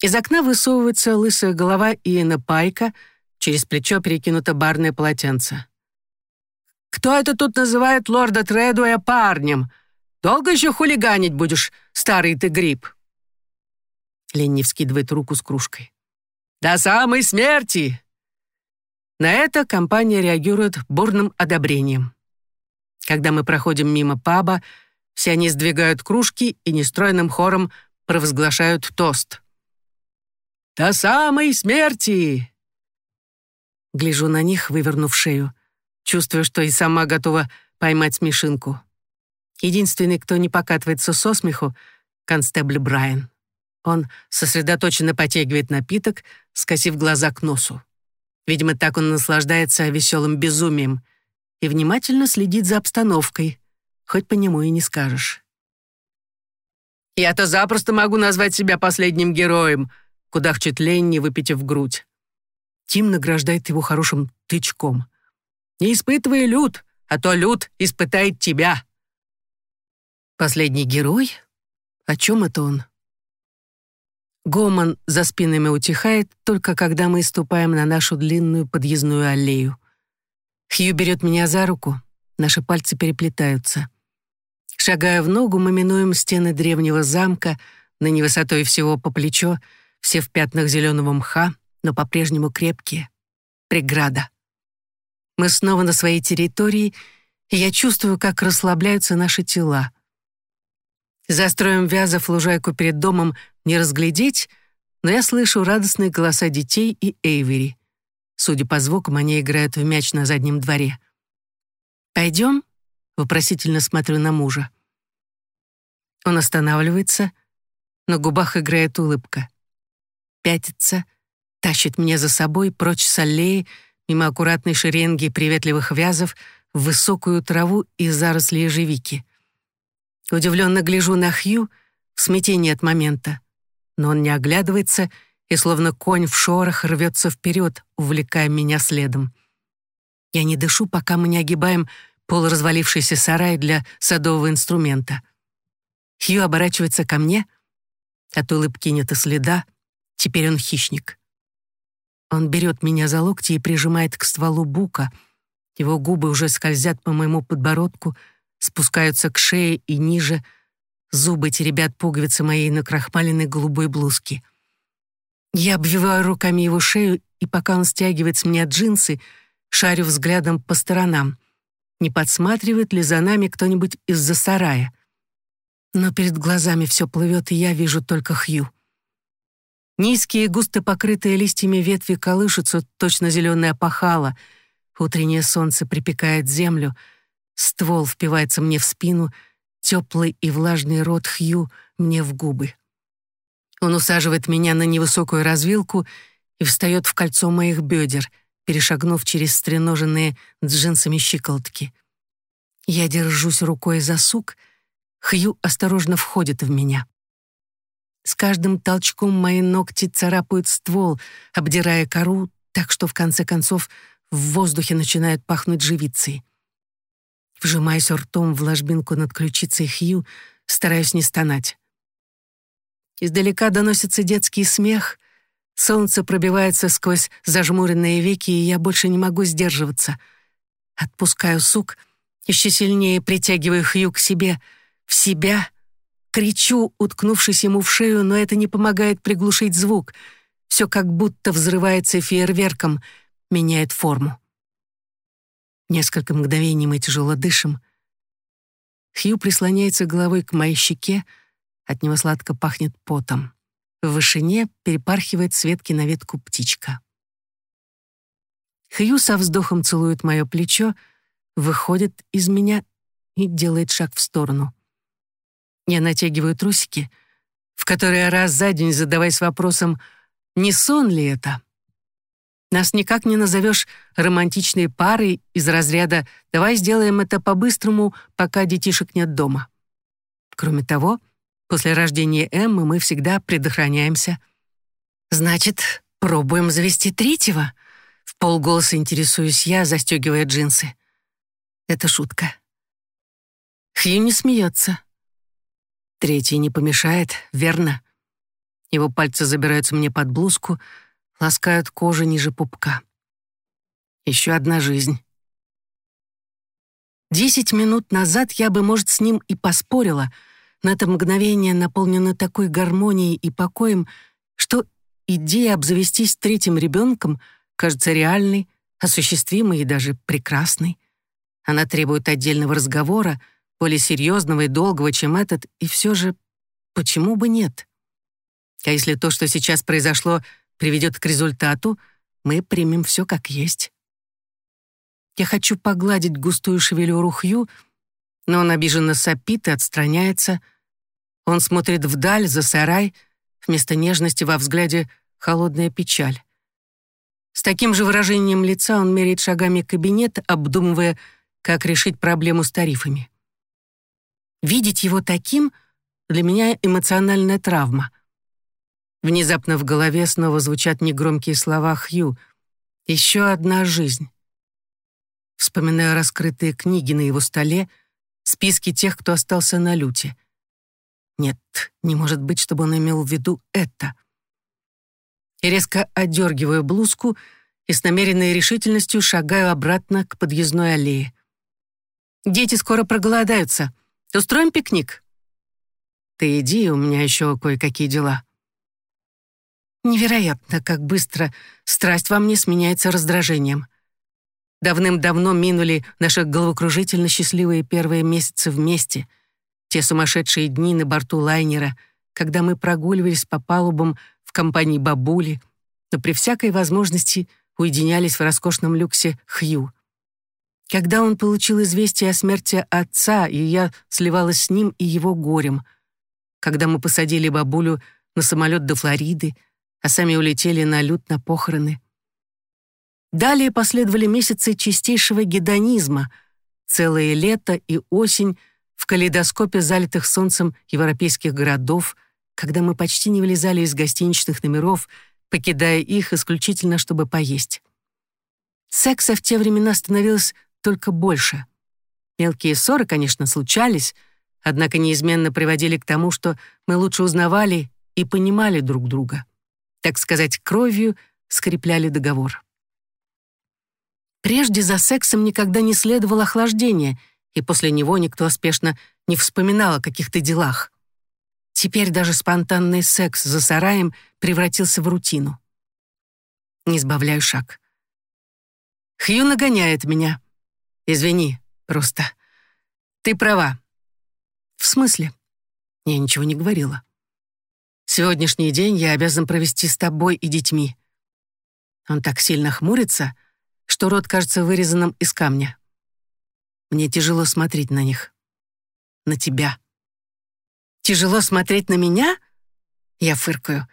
Из окна высовывается лысая голова Иена Пайка, через плечо перекинуто барное полотенце. «Кто это тут называет лорда Тредуя парнем? Долго еще хулиганить будешь, старый ты гриб?» Ленни вскидывает руку с кружкой. До самой смерти!» На это компания реагирует бурным одобрением. Когда мы проходим мимо паба, все они сдвигают кружки и нестройным хором провозглашают тост. «До самой смерти!» Гляжу на них, вывернув шею. Чувствую, что и сама готова поймать смешинку. Единственный, кто не покатывается со смеху — констебль Брайан. Он сосредоточенно потягивает напиток, скосив глаза к носу. Видимо, так он наслаждается веселым безумием и внимательно следит за обстановкой, хоть по нему и не скажешь. «Я-то запросто могу назвать себя последним героем», кудахчет Ленни, выпитив грудь. Тим награждает его хорошим тычком. «Не испытывай люд, а то люд испытает тебя». «Последний герой? О чем это он?» Гомон за спинами утихает, только когда мы ступаем на нашу длинную подъездную аллею. Хью берет меня за руку, наши пальцы переплетаются. Шагая в ногу, мы минуем стены древнего замка, на невысотой всего по плечо, все в пятнах зеленого мха, но по-прежнему крепкие. Преграда. Мы снова на своей территории, и я чувствую, как расслабляются наши тела. За строем вязов лужайку перед домом не разглядеть, но я слышу радостные голоса детей и Эйвери. Судя по звукам, они играют в мяч на заднем дворе. «Пойдем?» — вопросительно смотрю на мужа. Он останавливается, на губах играет улыбка. Пятится, тащит меня за собой прочь с аллеи, мимо аккуратной шеренги приветливых вязов, в высокую траву и заросли ежевики. Удивленно гляжу на Хью в смятении от момента но он не оглядывается и, словно конь в шорах, рвется вперед, увлекая меня следом. Я не дышу, пока мы не огибаем полуразвалившийся сарай для садового инструмента. Хью оборачивается ко мне. От улыбки нет и следа. Теперь он хищник. Он берет меня за локти и прижимает к стволу бука. Его губы уже скользят по моему подбородку, спускаются к шее и ниже. Зубы теребят пуговицы моей накрахмаленной голубой блузки. Я обвиваю руками его шею, и пока он стягивает с меня джинсы, шарю взглядом по сторонам. Не подсматривает ли за нами кто-нибудь из-за сарая? Но перед глазами все плывет, и я вижу только Хью. Низкие, густо покрытые листьями ветви колышутся, точно зеленая пахала. Утреннее солнце припекает землю. Ствол впивается мне в спину, теплый и влажный рот Хью мне в губы. Он усаживает меня на невысокую развилку и встает в кольцо моих бедер, перешагнув через стреноженные джинсами щиколотки. Я держусь рукой за сук, Хью осторожно входит в меня. С каждым толчком мои ногти царапают ствол, обдирая кору, так что в конце концов в воздухе начинает пахнуть живицей. Вжимаясь ртом в ложбинку над ключицей Хью, стараюсь не стонать. Издалека доносится детский смех, солнце пробивается сквозь зажмуренные веки, и я больше не могу сдерживаться. Отпускаю сук, еще сильнее притягиваю Хью к себе, в себя — Кричу, уткнувшись ему в шею, но это не помогает приглушить звук. Все как будто взрывается фейерверком, меняет форму. Несколько мгновений мы тяжело дышим. Хью прислоняется головой к моей щеке, от него сладко пахнет потом. В вышине перепархивает с ветки на ветку птичка. Хью со вздохом целует мое плечо, выходит из меня и делает шаг в сторону. Я натягиваю трусики, в которые раз за день задаваясь вопросом, не сон ли это? Нас никак не назовешь романтичной парой из разряда «давай сделаем это по-быстрому, пока детишек нет дома». Кроме того, после рождения Эммы мы всегда предохраняемся. «Значит, пробуем завести третьего?» В полголоса интересуюсь я, застегивая джинсы. Это шутка. Хью не смеется. Третий не помешает, верно? Его пальцы забираются мне под блузку, ласкают кожу ниже пупка. Еще одна жизнь. Десять минут назад я бы, может, с ним и поспорила, но это мгновение наполнено такой гармонией и покоем, что идея обзавестись третьим ребенком кажется реальной, осуществимой и даже прекрасной. Она требует отдельного разговора — более серьезного и долгого, чем этот, и все же почему бы нет? А если то, что сейчас произошло, приведет к результату, мы примем все как есть. Я хочу погладить густую шевелюру Хью, но он обиженно сопит и отстраняется. Он смотрит вдаль, за сарай, вместо нежности во взгляде холодная печаль. С таким же выражением лица он меряет шагами кабинет, обдумывая, как решить проблему с тарифами. Видеть его таким для меня эмоциональная травма. Внезапно в голове снова звучат негромкие слова Хью. «Еще одна жизнь». Вспоминаю раскрытые книги на его столе, списки тех, кто остался на люте. Нет, не может быть, чтобы он имел в виду это. И резко одергиваю блузку и с намеренной решительностью шагаю обратно к подъездной аллее. «Дети скоро проголодаются», Устроим пикник?» «Ты иди, у меня еще кое-какие дела». Невероятно, как быстро страсть во мне сменяется раздражением. Давным-давно минули наши головокружительно счастливые первые месяцы вместе, те сумасшедшие дни на борту лайнера, когда мы прогуливались по палубам в компании бабули, но при всякой возможности уединялись в роскошном люксе Хью. Когда он получил известие о смерти отца, и я сливалась с ним и его горем. Когда мы посадили бабулю на самолет до Флориды, а сами улетели на лют на похороны. Далее последовали месяцы чистейшего гедонизма, целое лето и осень в калейдоскопе залитых солнцем европейских городов, когда мы почти не вылезали из гостиничных номеров, покидая их исключительно, чтобы поесть. Секса в те времена становилось только больше. Мелкие ссоры, конечно, случались, однако неизменно приводили к тому, что мы лучше узнавали и понимали друг друга. Так сказать, кровью скрепляли договор. Прежде за сексом никогда не следовало охлаждение, и после него никто спешно не вспоминал о каких-то делах. Теперь даже спонтанный секс за сараем превратился в рутину. Не сбавляю шаг. Хью нагоняет меня. Извини, просто. Ты права. В смысле? Я ничего не говорила. Сегодняшний день я обязан провести с тобой и детьми. Он так сильно хмурится, что рот кажется вырезанным из камня. Мне тяжело смотреть на них. На тебя. Тяжело смотреть на меня? Я фыркаю.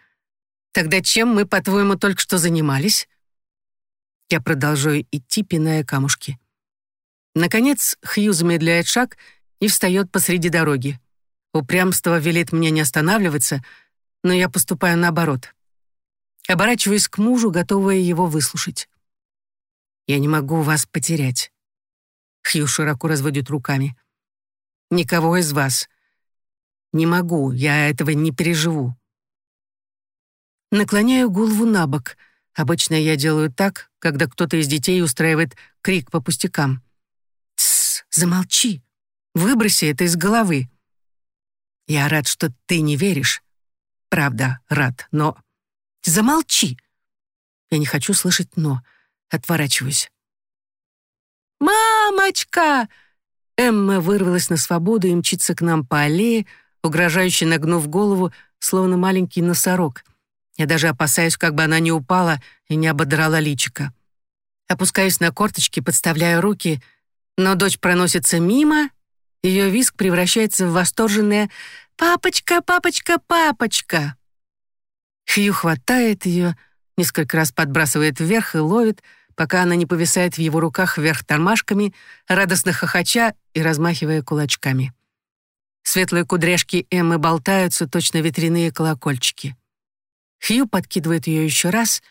Тогда чем мы, по-твоему, только что занимались? Я продолжаю идти, пиная камушки. Наконец Хью замедляет шаг и встает посреди дороги. Упрямство велит мне не останавливаться, но я поступаю наоборот. Оборачиваюсь к мужу, готовая его выслушать. «Я не могу вас потерять». Хью широко разводит руками. «Никого из вас. Не могу, я этого не переживу». Наклоняю голову на бок. Обычно я делаю так, когда кто-то из детей устраивает крик по пустякам. «Тссс, замолчи. Выброси это из головы». Я рад, что ты не веришь. Правда, рад, но... Замолчи. Я не хочу слышать «но». Отворачиваюсь. «Мамочка!» Эмма вырвалась на свободу и мчится к нам по аллее, угрожающе нагнув голову, словно маленький носорог. Я даже опасаюсь, как бы она не упала и не ободрала личика. Опускаюсь на корточки, подставляю руки, но дочь проносится мимо, ее виск превращается в восторженное «Папочка, папочка, папочка!». Хью хватает ее, несколько раз подбрасывает вверх и ловит, пока она не повисает в его руках вверх тормашками, радостно хохоча и размахивая кулачками. Светлые кудряшки Эммы болтаются, точно ветряные колокольчики. Хью подкидывает ее еще раз,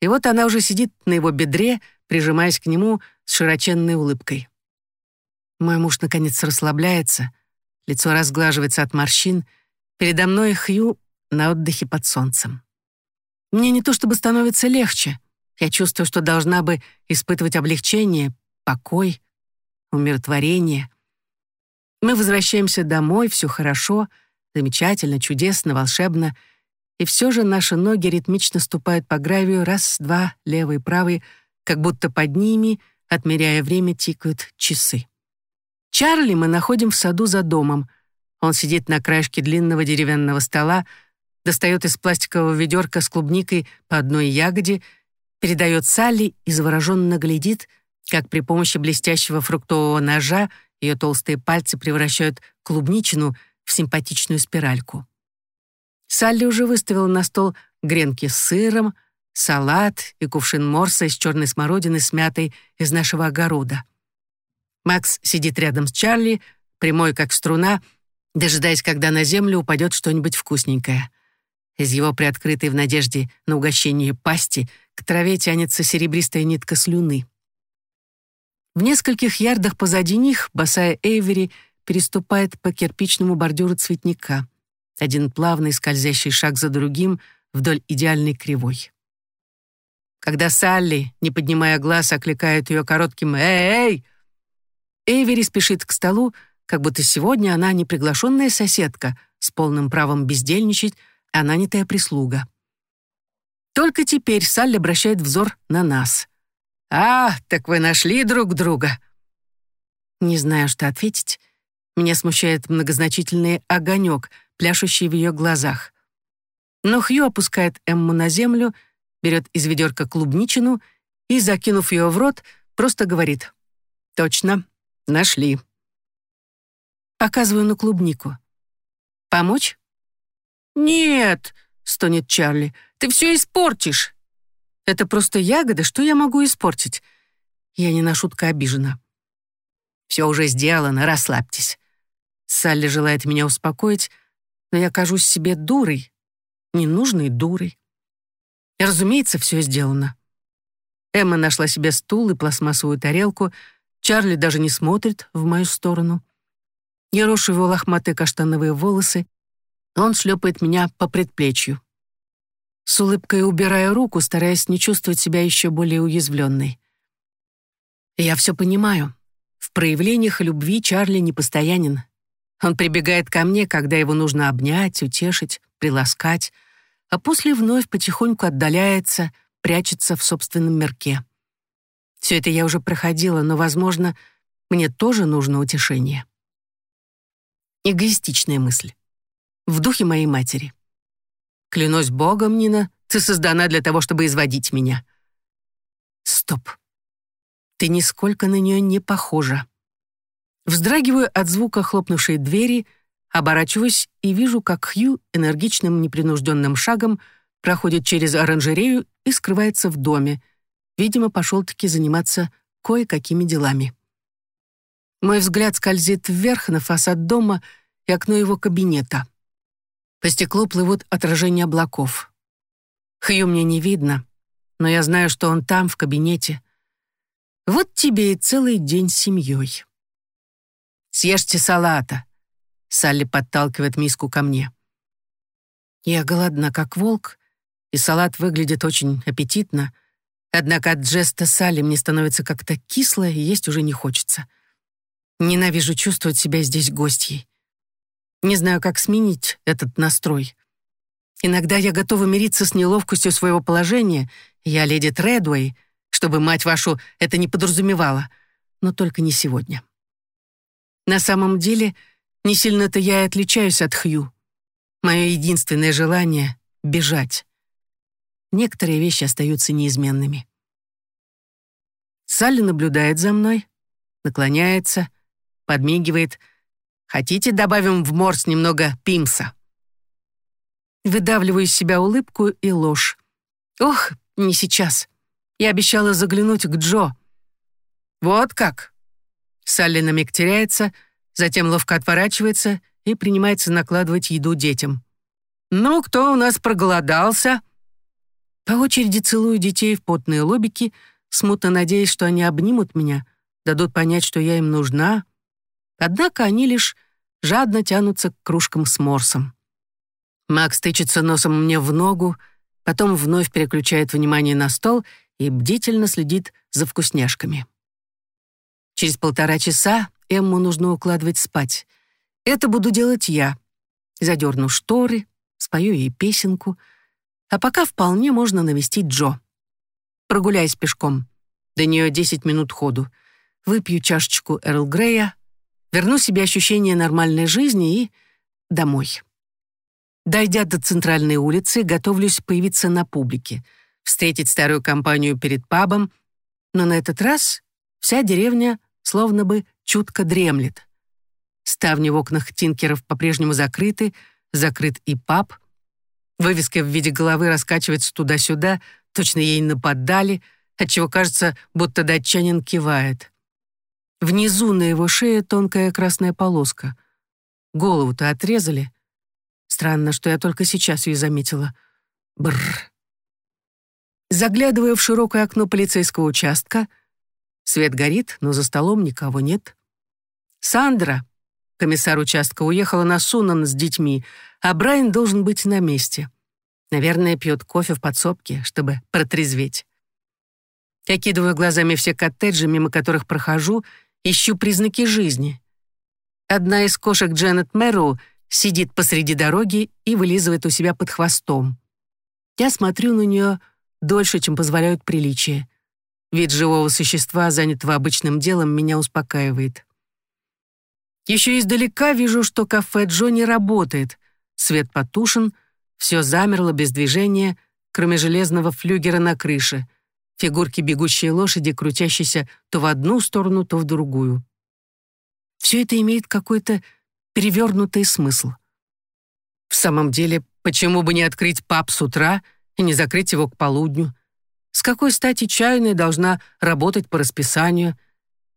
и вот она уже сидит на его бедре, прижимаясь к нему с широченной улыбкой. Мой муж, наконец, расслабляется, лицо разглаживается от морщин, передо мной Хью на отдыхе под солнцем. Мне не то чтобы становится легче, я чувствую, что должна бы испытывать облегчение, покой, умиротворение. Мы возвращаемся домой, все хорошо, замечательно, чудесно, волшебно, и все же наши ноги ритмично ступают по гравию раз, два, левый, правый, как будто под ними, отмеряя время, тикают часы. Чарли мы находим в саду за домом. Он сидит на краешке длинного деревянного стола, достает из пластикового ведерка с клубникой по одной ягоде, передает Салли и завороженно глядит, как при помощи блестящего фруктового ножа ее толстые пальцы превращают клубничину в симпатичную спиральку. Салли уже выставила на стол гренки с сыром, салат и кувшин морса из черной смородины с мятой из нашего огорода. Макс сидит рядом с Чарли, прямой как струна, дожидаясь, когда на землю упадет что-нибудь вкусненькое. Из его приоткрытой в надежде на угощение пасти к траве тянется серебристая нитка слюны. В нескольких ярдах позади них босая Эйвери переступает по кирпичному бордюру цветника. Один плавный скользящий шаг за другим вдоль идеальной кривой. Когда Салли, не поднимая глаз, окликает ее коротким «Эй!», Эйвери спешит к столу, как будто сегодня она не приглашенная соседка с полным правом бездельничать, а нанятая прислуга. Только теперь Салли обращает взор на нас. «А, так вы нашли друг друга!» Не знаю, что ответить. Меня смущает многозначительный огонек, пляшущий в ее глазах. Но Хью опускает Эмму на землю, берет из ведерка клубничину и, закинув ее в рот, просто говорит «Точно, нашли». Показываю на клубнику. «Помочь?» «Нет», — стонет Чарли, — «ты все испортишь». «Это просто ягода, что я могу испортить?» Я не на шутку обижена. «Все уже сделано, расслабьтесь». Салли желает меня успокоить, но я кажусь себе дурой, ненужной дурой. И, разумеется, все сделано. Эмма нашла себе стул и пластмассовую тарелку. Чарли даже не смотрит в мою сторону. Я рошу его лохматые каштановые волосы. Он шлепает меня по предплечью. С улыбкой убирая руку, стараясь не чувствовать себя еще более уязвленной. Я все понимаю. В проявлениях любви Чарли непостоянен. Он прибегает ко мне, когда его нужно обнять, утешить, приласкать, а после вновь потихоньку отдаляется, прячется в собственном мирке. Все это я уже проходила, но, возможно, мне тоже нужно утешение. Эгоистичная мысль. В духе моей матери. Клянусь Богом, Нина, ты создана для того, чтобы изводить меня. Стоп. Ты нисколько на нее не похожа. Вздрагиваю от звука хлопнувшей двери, оборачиваюсь и вижу, как Хью энергичным непринужденным шагом проходит через оранжерею и скрывается в доме. Видимо, пошел-таки заниматься кое-какими делами. Мой взгляд скользит вверх на фасад дома и окно его кабинета. По стеклу плывут отражения облаков. Хью мне не видно, но я знаю, что он там, в кабинете. Вот тебе и целый день с семьей. «Съешьте салата», — Салли подталкивает миску ко мне. Я голодна, как волк, и салат выглядит очень аппетитно, однако от жеста Салли мне становится как-то кисло и есть уже не хочется. Ненавижу чувствовать себя здесь гостьей. Не знаю, как сменить этот настрой. Иногда я готова мириться с неловкостью своего положения, я леди Тредуэй, чтобы, мать вашу, это не подразумевала, но только не сегодня. На самом деле, не сильно-то я и отличаюсь от Хью. Мое единственное желание — бежать. Некоторые вещи остаются неизменными. Салли наблюдает за мной, наклоняется, подмигивает. «Хотите, добавим в морс немного пимса?» Выдавливаю из себя улыбку и ложь. «Ох, не сейчас. Я обещала заглянуть к Джо». «Вот как?» Салли на миг теряется, затем ловко отворачивается и принимается накладывать еду детям. «Ну, кто у нас проголодался?» По очереди целую детей в потные лобики, смутно надеясь, что они обнимут меня, дадут понять, что я им нужна. Однако они лишь жадно тянутся к кружкам с морсом. Макс тычется носом мне в ногу, потом вновь переключает внимание на стол и бдительно следит за вкусняшками. Через полтора часа Эмму нужно укладывать спать. Это буду делать я. Задерну шторы, спою ей песенку, а пока вполне можно навестить Джо. Прогуляюсь пешком. До нее 10 минут ходу. Выпью чашечку Эрл Грея, верну себе ощущение нормальной жизни и домой. Дойдя до центральной улицы, готовлюсь появиться на публике, встретить старую компанию перед пабом, но на этот раз вся деревня словно бы чутко дремлет. Ставни в окнах тинкеров по-прежнему закрыты, закрыт и паб. Вывеска в виде головы раскачивается туда-сюда, точно ей нападали, отчего кажется, будто датчанин кивает. Внизу на его шее тонкая красная полоска. Голову-то отрезали. Странно, что я только сейчас ее заметила. Бррр. Заглядывая в широкое окно полицейского участка — Свет горит, но за столом никого нет. «Сандра!» Комиссар участка уехала на Сунан с детьми, а Брайан должен быть на месте. Наверное, пьет кофе в подсобке, чтобы протрезветь. Я кидываю глазами все коттеджи, мимо которых прохожу, ищу признаки жизни. Одна из кошек Дженнет Мэрроу сидит посреди дороги и вылизывает у себя под хвостом. Я смотрю на нее дольше, чем позволяют приличия. Вид живого существа, занятого обычным делом, меня успокаивает. Еще издалека вижу, что кафе Джо не работает. Свет потушен, все замерло без движения, кроме железного флюгера на крыше, фигурки бегущей лошади, крутящейся то в одну сторону, то в другую. Все это имеет какой-то перевернутый смысл. В самом деле, почему бы не открыть паб с утра и не закрыть его к полудню? С какой стати чайная должна работать по расписанию?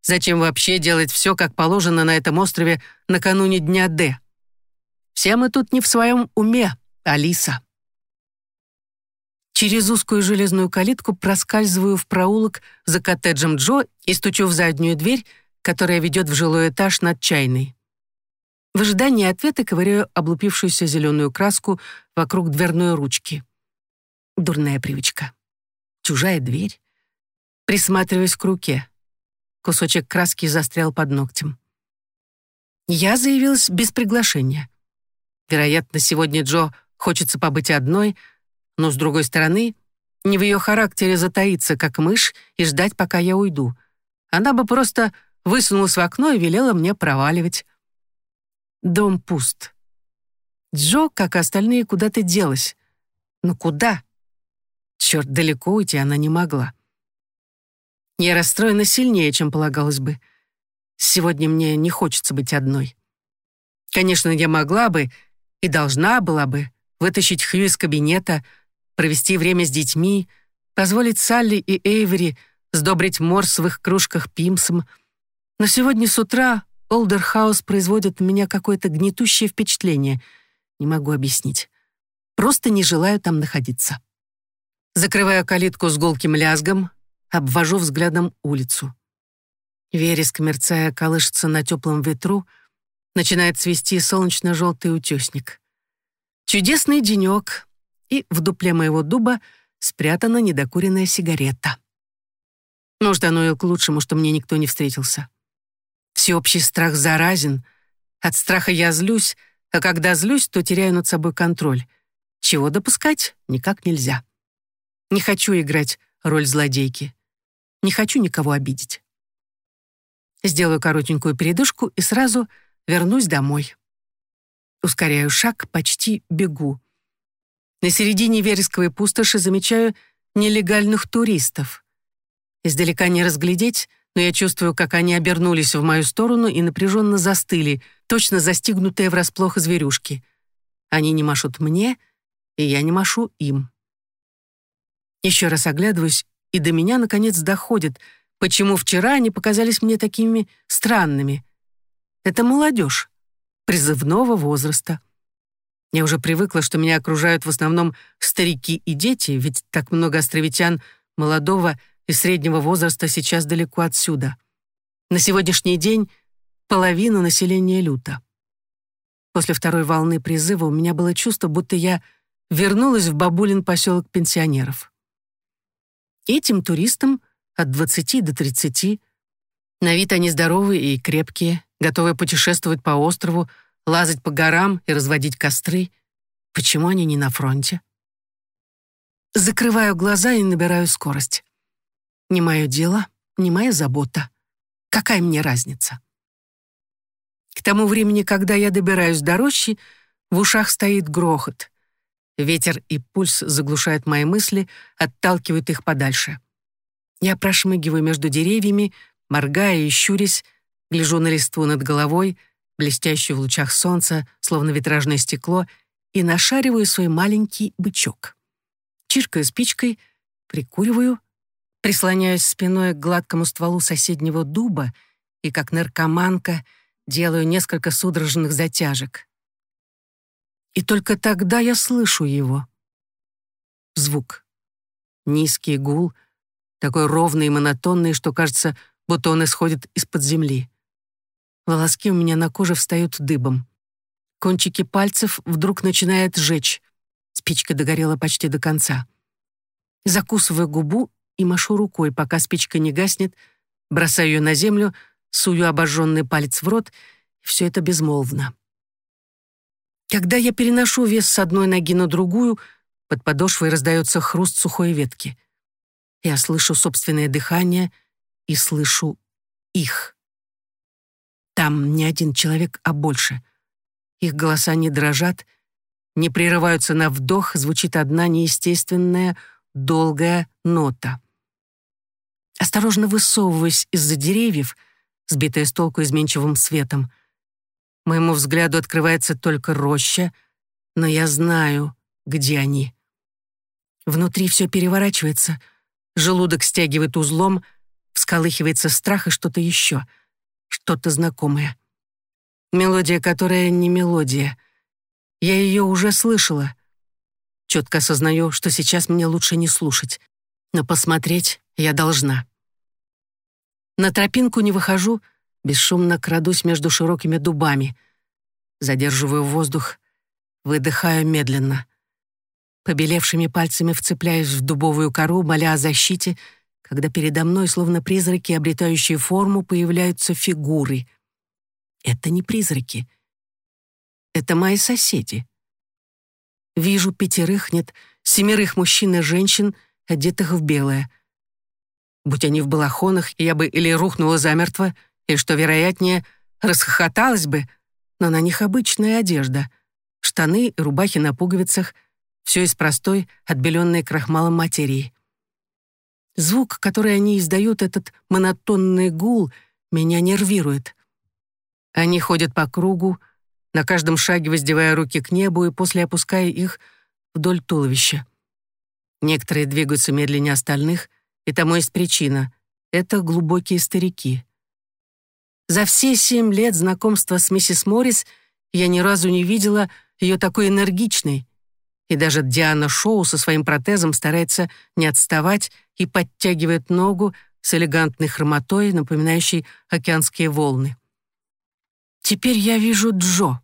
Зачем вообще делать все, как положено на этом острове накануне дня Д? Все мы тут не в своем уме, Алиса. Через узкую железную калитку проскальзываю в проулок за коттеджем Джо и стучу в заднюю дверь, которая ведет в жилой этаж над чайной. В ожидании ответа ковыряю облупившуюся зеленую краску вокруг дверной ручки. Дурная привычка. Чужая дверь. Присматриваюсь к руке. Кусочек краски застрял под ногтем. Я заявилась без приглашения. Вероятно, сегодня Джо хочется побыть одной — но, с другой стороны, не в ее характере затаиться, как мышь, и ждать, пока я уйду. Она бы просто высунулась в окно и велела мне проваливать. Дом пуст. Джо, как и остальные, куда-то делась. Но куда? Черт, далеко уйти она не могла. Я расстроена сильнее, чем полагалось бы. Сегодня мне не хочется быть одной. Конечно, я могла бы и должна была бы вытащить Хью из кабинета, провести время с детьми, позволить Салли и Эйвери сдобрить морс в их кружках пимсом. Но сегодня с утра Олдерхаус производит на меня какое-то гнетущее впечатление. Не могу объяснить. Просто не желаю там находиться. Закрываю калитку с гулким лязгом, обвожу взглядом улицу. Вереск, мерцая, колышется на теплом ветру, начинает цвести солнечно-желтый утесник. Чудесный денек, и в дупле моего дуба спрятана недокуренная сигарета. Может, оно и к лучшему, что мне никто не встретился. Всеобщий страх заразен. От страха я злюсь, а когда злюсь, то теряю над собой контроль. Чего допускать никак нельзя. Не хочу играть роль злодейки. Не хочу никого обидеть. Сделаю коротенькую передышку и сразу вернусь домой. Ускоряю шаг, почти бегу. На середине вересковой пустоши замечаю нелегальных туристов. Издалека не разглядеть, но я чувствую, как они обернулись в мою сторону и напряженно застыли, точно застигнутые врасплох зверюшки. Они не машут мне, и я не машу им. Еще раз оглядываюсь, и до меня, наконец, доходит, почему вчера они показались мне такими странными. Это молодежь, призывного возраста. Я уже привыкла, что меня окружают в основном старики и дети, ведь так много островитян молодого и среднего возраста сейчас далеко отсюда. На сегодняшний день половина населения люта. После второй волны призыва у меня было чувство, будто я вернулась в бабулин поселок пенсионеров. Этим туристам от 20 до 30 на вид они здоровые и крепкие, готовые путешествовать по острову, лазать по горам и разводить костры. Почему они не на фронте? Закрываю глаза и набираю скорость. Не мое дело, не моя забота. Какая мне разница? К тому времени, когда я добираюсь до рощи, в ушах стоит грохот. Ветер и пульс заглушают мои мысли, отталкивают их подальше. Я прошмыгиваю между деревьями, моргая и щурясь, гляжу на листву над головой — блестящую в лучах солнца, словно витражное стекло, и нашариваю свой маленький бычок. Чиркаю спичкой, прикуриваю, прислоняюсь спиной к гладкому стволу соседнего дуба и, как наркоманка, делаю несколько судорожных затяжек. И только тогда я слышу его. Звук. Низкий гул, такой ровный и монотонный, что кажется, будто он исходит из-под земли. Волоски у меня на коже встают дыбом. Кончики пальцев вдруг начинает жечь. Спичка догорела почти до конца. Закусываю губу и машу рукой, пока спичка не гаснет, бросаю ее на землю, сую обожженный палец в рот, и все это безмолвно. Когда я переношу вес с одной ноги на другую, под подошвой раздается хруст сухой ветки. Я слышу собственное дыхание и слышу их. Там не один человек, а больше. Их голоса не дрожат, не прерываются на вдох, звучит одна неестественная, долгая нота. Осторожно высовываясь из-за деревьев, сбитая с толку изменчивым светом, моему взгляду открывается только роща, но я знаю, где они. Внутри все переворачивается, желудок стягивает узлом, всколыхивается страх и что-то еще — что-то знакомое. Мелодия, которая не мелодия. Я ее уже слышала. Четко осознаю, что сейчас мне лучше не слушать, но посмотреть я должна. На тропинку не выхожу, бесшумно крадусь между широкими дубами. Задерживаю воздух, выдыхаю медленно. Побелевшими пальцами вцепляюсь в дубовую кору, моля о защите, когда передо мной, словно призраки, обретающие форму, появляются фигуры. Это не призраки. Это мои соседи. Вижу пятерых, нет, семерых мужчин и женщин, одетых в белое. Будь они в балахонах, я бы или рухнула замертво, или, что вероятнее, расхохоталась бы, но на них обычная одежда. Штаны и рубахи на пуговицах, все из простой, отбеленной крахмалом материи. Звук, который они издают, этот монотонный гул, меня нервирует. Они ходят по кругу, на каждом шаге воздевая руки к небу и после опуская их вдоль туловища. Некоторые двигаются медленнее остальных, и тому есть причина — это глубокие старики. За все семь лет знакомства с миссис Моррис я ни разу не видела ее такой энергичной, и даже Диана Шоу со своим протезом старается не отставать и подтягивает ногу с элегантной хромотой, напоминающей океанские волны. Теперь я вижу Джо.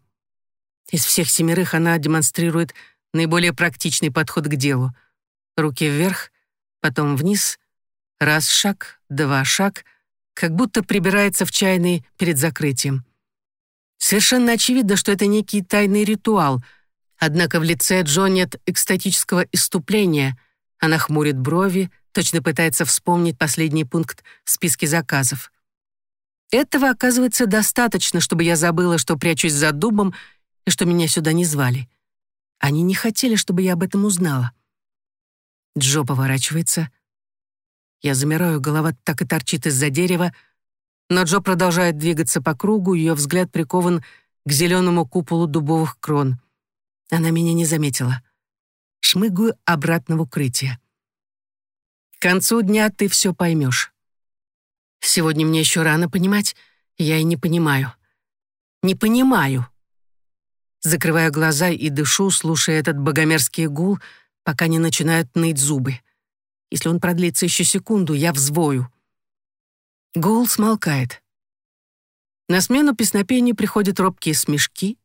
Из всех семерых она демонстрирует наиболее практичный подход к делу. Руки вверх, потом вниз, раз шаг, два шаг, как будто прибирается в чайный перед закрытием. Совершенно очевидно, что это некий тайный ритуал, однако в лице Джо нет экстатического иступления. Она хмурит брови, точно пытается вспомнить последний пункт в списке заказов. Этого, оказывается, достаточно, чтобы я забыла, что прячусь за дубом и что меня сюда не звали. Они не хотели, чтобы я об этом узнала. Джо поворачивается. Я замираю, голова так и торчит из-за дерева, но Джо продолжает двигаться по кругу, ее взгляд прикован к зеленому куполу дубовых крон. Она меня не заметила. Шмыгаю обратно в укрытие. К концу дня ты все поймешь. Сегодня мне еще рано понимать, я и не понимаю. Не понимаю закрываю глаза и дышу, слушая этот богомерзкий гул, пока не начинают ныть зубы. Если он продлится еще секунду, я взвою. Гул смолкает. На смену песнопению приходят робкие смешки,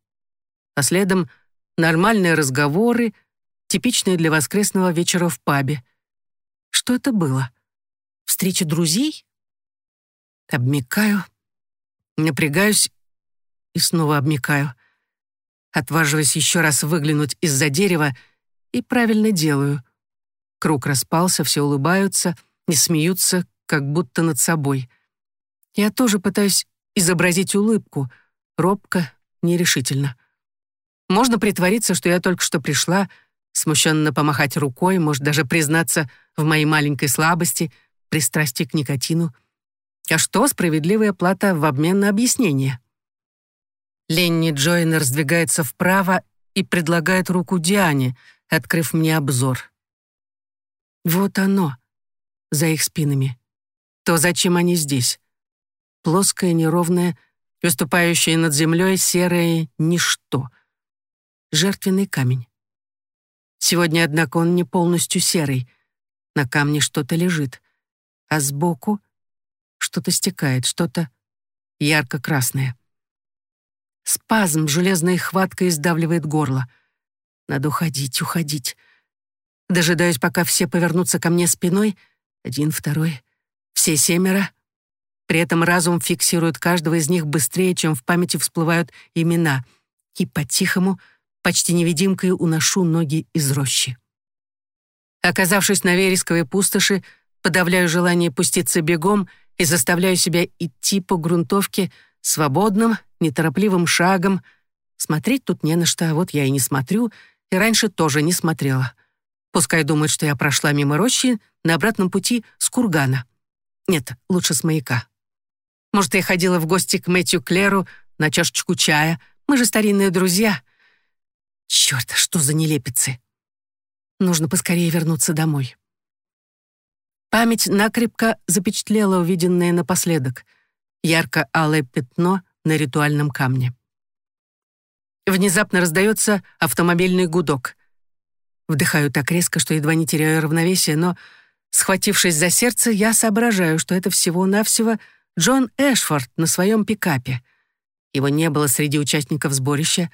а следом нормальные разговоры, типичные для воскресного вечера в пабе. Что это было? Встреча друзей? Обмикаю, напрягаюсь и снова обмикаю — Отваживаюсь еще раз выглянуть из-за дерева и правильно делаю. Круг распался, все улыбаются, не смеются, как будто над собой. Я тоже пытаюсь изобразить улыбку, робко, нерешительно. Можно притвориться, что я только что пришла, смущенно помахать рукой, может даже признаться в моей маленькой слабости, пристрастии к никотину. А что справедливая плата в обмен на объяснение? Ленни Джойнер сдвигается вправо и предлагает руку Диане, открыв мне обзор. Вот оно, за их спинами. То, зачем они здесь. Плоское, неровное, выступающее над землей серое ничто. Жертвенный камень. Сегодня, однако, он не полностью серый. На камне что-то лежит, а сбоку что-то стекает, что-то ярко-красное. Спазм железной хваткой сдавливает горло. Надо уходить, уходить. Дожидаюсь, пока все повернутся ко мне спиной. Один, второй, все семеро. При этом разум фиксирует каждого из них быстрее, чем в памяти всплывают имена. И по-тихому, почти невидимкой, уношу ноги из рощи. Оказавшись на вересковой пустоши, подавляю желание пуститься бегом и заставляю себя идти по грунтовке свободным, неторопливым шагом. Смотреть тут не на что, а вот я и не смотрю, и раньше тоже не смотрела. Пускай думают, что я прошла мимо рощи на обратном пути с кургана. Нет, лучше с маяка. Может, я ходила в гости к Мэтью Клеру на чашечку чая. Мы же старинные друзья. Черт, что за нелепицы. Нужно поскорее вернуться домой. Память накрепко запечатлела увиденное напоследок. Ярко-алое пятно на ритуальном камне. Внезапно раздается автомобильный гудок. Вдыхаю так резко, что едва не теряю равновесие, но, схватившись за сердце, я соображаю, что это всего-навсего Джон Эшфорд на своем пикапе. Его не было среди участников сборища,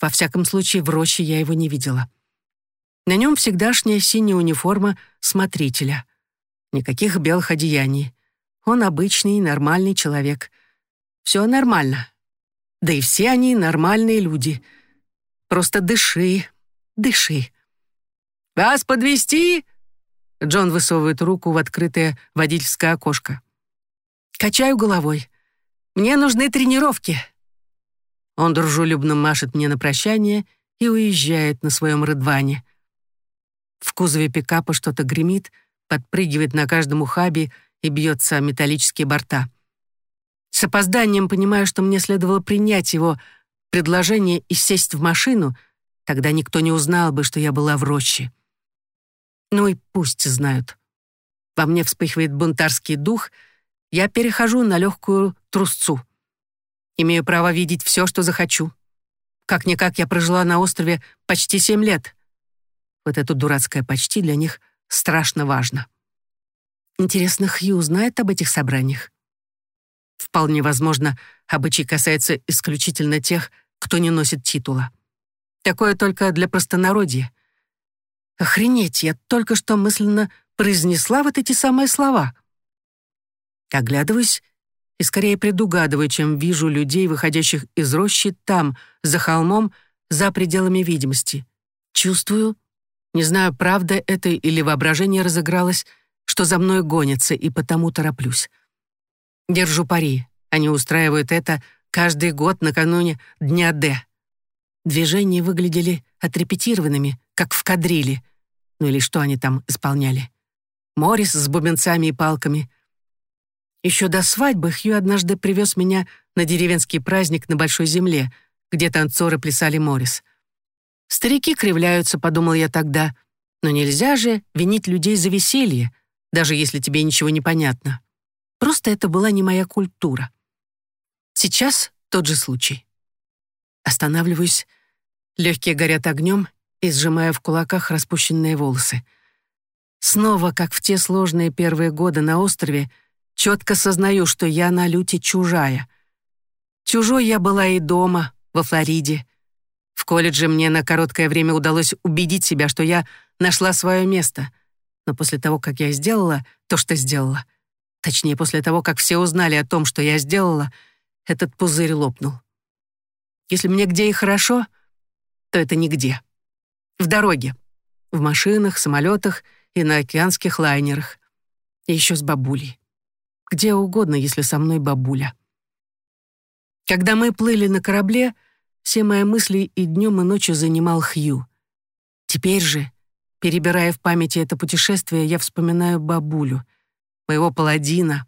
во всяком случае, в роще я его не видела. На нем всегдашняя синяя униформа смотрителя. Никаких белых одеяний. Он обычный, нормальный человек. Все нормально. Да и все они нормальные люди. Просто дыши, дыши. «Вас подвести? Джон высовывает руку в открытое водительское окошко. Качаю головой. «Мне нужны тренировки». Он дружелюбно машет мне на прощание и уезжает на своем рыдване. В кузове пикапа что-то гремит, подпрыгивает на каждом ухабе и бьется о металлические борта. С опозданием понимаю, что мне следовало принять его предложение и сесть в машину, тогда никто не узнал бы, что я была в роще. Ну и пусть знают. Во мне вспыхивает бунтарский дух, я перехожу на легкую трусцу. Имею право видеть все, что захочу. Как-никак я прожила на острове почти семь лет. Вот это дурацкое «почти» для них страшно важно. Интересно, Хью знает об этих собраниях? Вполне возможно, обычай касается исключительно тех, кто не носит титула. Такое только для простонародья. Охренеть, я только что мысленно произнесла вот эти самые слова. Оглядываюсь и скорее предугадываю, чем вижу людей, выходящих из рощи там, за холмом, за пределами видимости. Чувствую, не знаю, правда это или воображение разыгралось, что за мной гонятся, и потому тороплюсь. Держу пари. Они устраивают это каждый год накануне Дня Д. Движения выглядели отрепетированными, как в кадриле. Ну или что они там исполняли. Морис с бубенцами и палками. Еще до свадьбы Хью однажды привез меня на деревенский праздник на Большой Земле, где танцоры плясали Морис. Старики кривляются, подумал я тогда, но нельзя же винить людей за веселье, даже если тебе ничего не понятно. Просто это была не моя культура. Сейчас тот же случай. Останавливаюсь, легкие горят огнем и сжимаю в кулаках распущенные волосы. Снова, как в те сложные первые годы на острове, четко сознаю, что я на люте чужая. Чужой я была и дома, во Флориде. В колледже мне на короткое время удалось убедить себя, что я нашла свое место. Но после того, как я сделала то, что сделала, Точнее, после того, как все узнали о том, что я сделала, этот пузырь лопнул. Если мне где и хорошо, то это нигде. В дороге. В машинах, самолетах и на океанских лайнерах. И еще с бабулей. Где угодно, если со мной бабуля. Когда мы плыли на корабле, все мои мысли и днем, и ночью занимал Хью. Теперь же, перебирая в памяти это путешествие, я вспоминаю бабулю — моего паладина,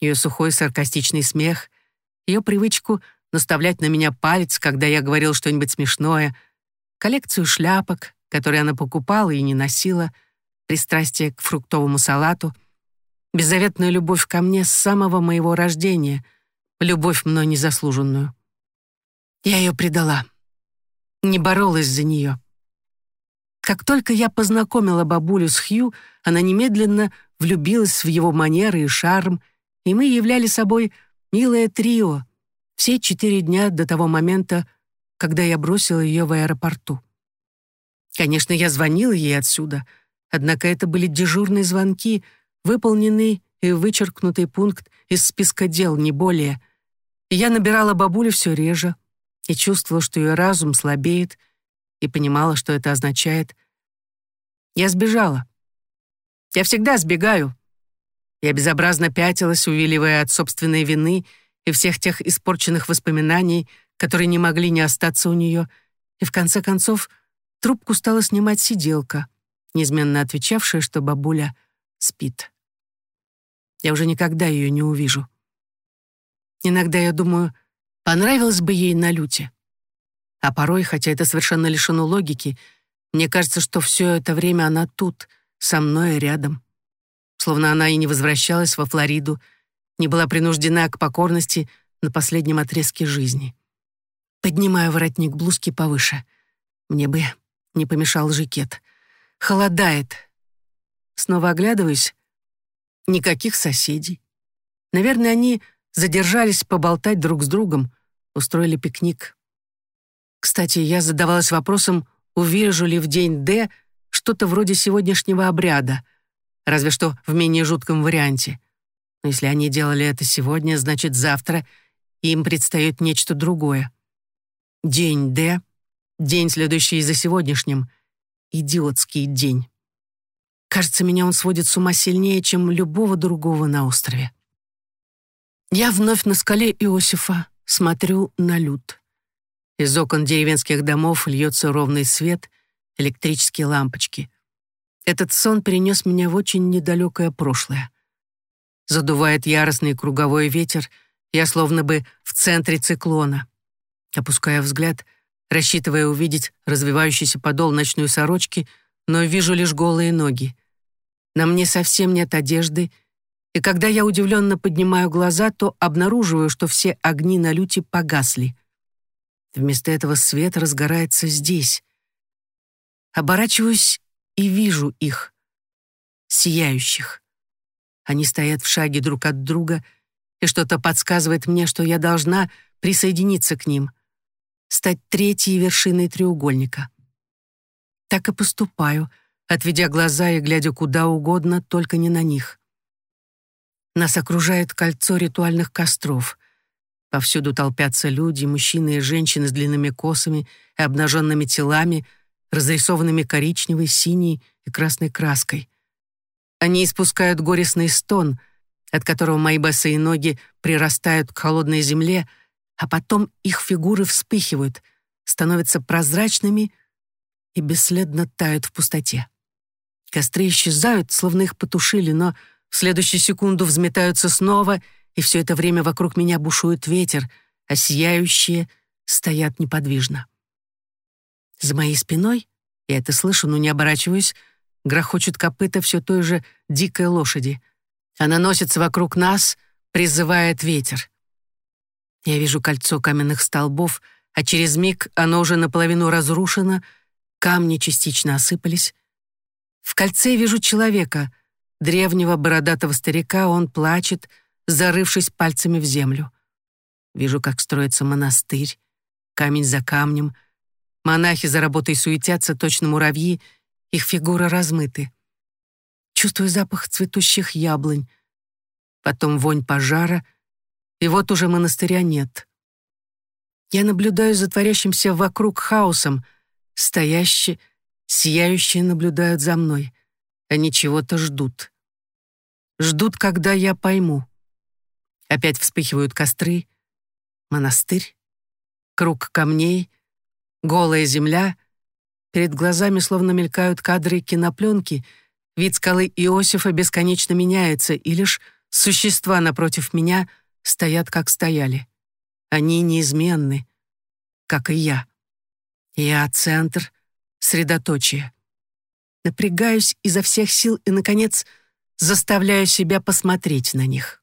ее сухой саркастичный смех, ее привычку наставлять на меня палец, когда я говорил что-нибудь смешное, коллекцию шляпок, которые она покупала и не носила, пристрастие к фруктовому салату, беззаветную любовь ко мне с самого моего рождения, любовь мной незаслуженную. Я ее предала, не боролась за нее. Как только я познакомила бабулю с Хью, она немедленно влюбилась в его манеры и шарм, и мы являли собой милое трио все четыре дня до того момента, когда я бросила ее в аэропорту. Конечно, я звонила ей отсюда, однако это были дежурные звонки, выполненный и вычеркнутый пункт из списка дел, не более. Я набирала бабулю все реже и чувствовала, что ее разум слабеет, и понимала, что это означает. Я сбежала. Я всегда сбегаю. Я безобразно пятилась, увиливая от собственной вины и всех тех испорченных воспоминаний, которые не могли не остаться у нее, и в конце концов трубку стала снимать сиделка, неизменно отвечавшая, что бабуля спит. Я уже никогда ее не увижу. Иногда я думаю, понравилось бы ей на люте. А порой, хотя это совершенно лишено логики, мне кажется, что все это время она тут, со мной рядом. Словно она и не возвращалась во Флориду, не была принуждена к покорности на последнем отрезке жизни. Поднимаю воротник блузки повыше. Мне бы не помешал жакет. холодает. Снова оглядываюсь. Никаких соседей. Наверное, они задержались поболтать друг с другом, устроили пикник. Кстати, я задавалась вопросом, увижу ли в день Д что-то вроде сегодняшнего обряда, разве что в менее жутком варианте. Но если они делали это сегодня, значит, завтра им предстоит нечто другое. День Д, день, следующий за сегодняшним, идиотский день. Кажется, меня он сводит с ума сильнее, чем любого другого на острове. Я вновь на скале Иосифа смотрю на люд. Из окон деревенских домов льется ровный свет, электрические лампочки. Этот сон перенес меня в очень недалекое прошлое. Задувает яростный круговой ветер, я словно бы в центре циклона. Опуская взгляд, рассчитывая увидеть развивающийся подол ночной сорочки, но вижу лишь голые ноги. На мне совсем нет одежды, и когда я удивленно поднимаю глаза, то обнаруживаю, что все огни на люте погасли. Вместо этого свет разгорается здесь. Оборачиваюсь и вижу их, сияющих. Они стоят в шаге друг от друга, и что-то подсказывает мне, что я должна присоединиться к ним, стать третьей вершиной треугольника. Так и поступаю, отведя глаза и глядя куда угодно, только не на них. Нас окружает кольцо ритуальных костров. Повсюду толпятся люди, мужчины и женщины с длинными косами и обнаженными телами, разрисованными коричневой, синей и красной краской. Они испускают горестный стон, от которого мои босые ноги прирастают к холодной земле, а потом их фигуры вспыхивают, становятся прозрачными и бесследно тают в пустоте. Костры исчезают, словно их потушили, но в следующую секунду взметаются снова, и все это время вокруг меня бушует ветер, а сияющие стоят неподвижно. За моей спиной, я это слышу, но не оборачиваюсь, грохочут копыта все той же дикой лошади. Она носится вокруг нас, призывает ветер. Я вижу кольцо каменных столбов, а через миг оно уже наполовину разрушено, камни частично осыпались. В кольце вижу человека, древнего бородатого старика, он плачет, зарывшись пальцами в землю. Вижу, как строится монастырь, камень за камнем — Монахи за работой суетятся, точно муравьи, их фигуры размыты. Чувствую запах цветущих яблонь, потом вонь пожара, и вот уже монастыря нет. Я наблюдаю за творящимся вокруг хаосом, стоящие, сияющие наблюдают за мной. Они чего-то ждут. Ждут, когда я пойму. Опять вспыхивают костры, монастырь, круг камней, голая земля, перед глазами словно мелькают кадры кинопленки, вид скалы Иосифа бесконечно меняется, и лишь существа напротив меня стоят, как стояли. Они неизменны, как и я. Я — центр, средоточие. Напрягаюсь изо всех сил и, наконец, заставляю себя посмотреть на них.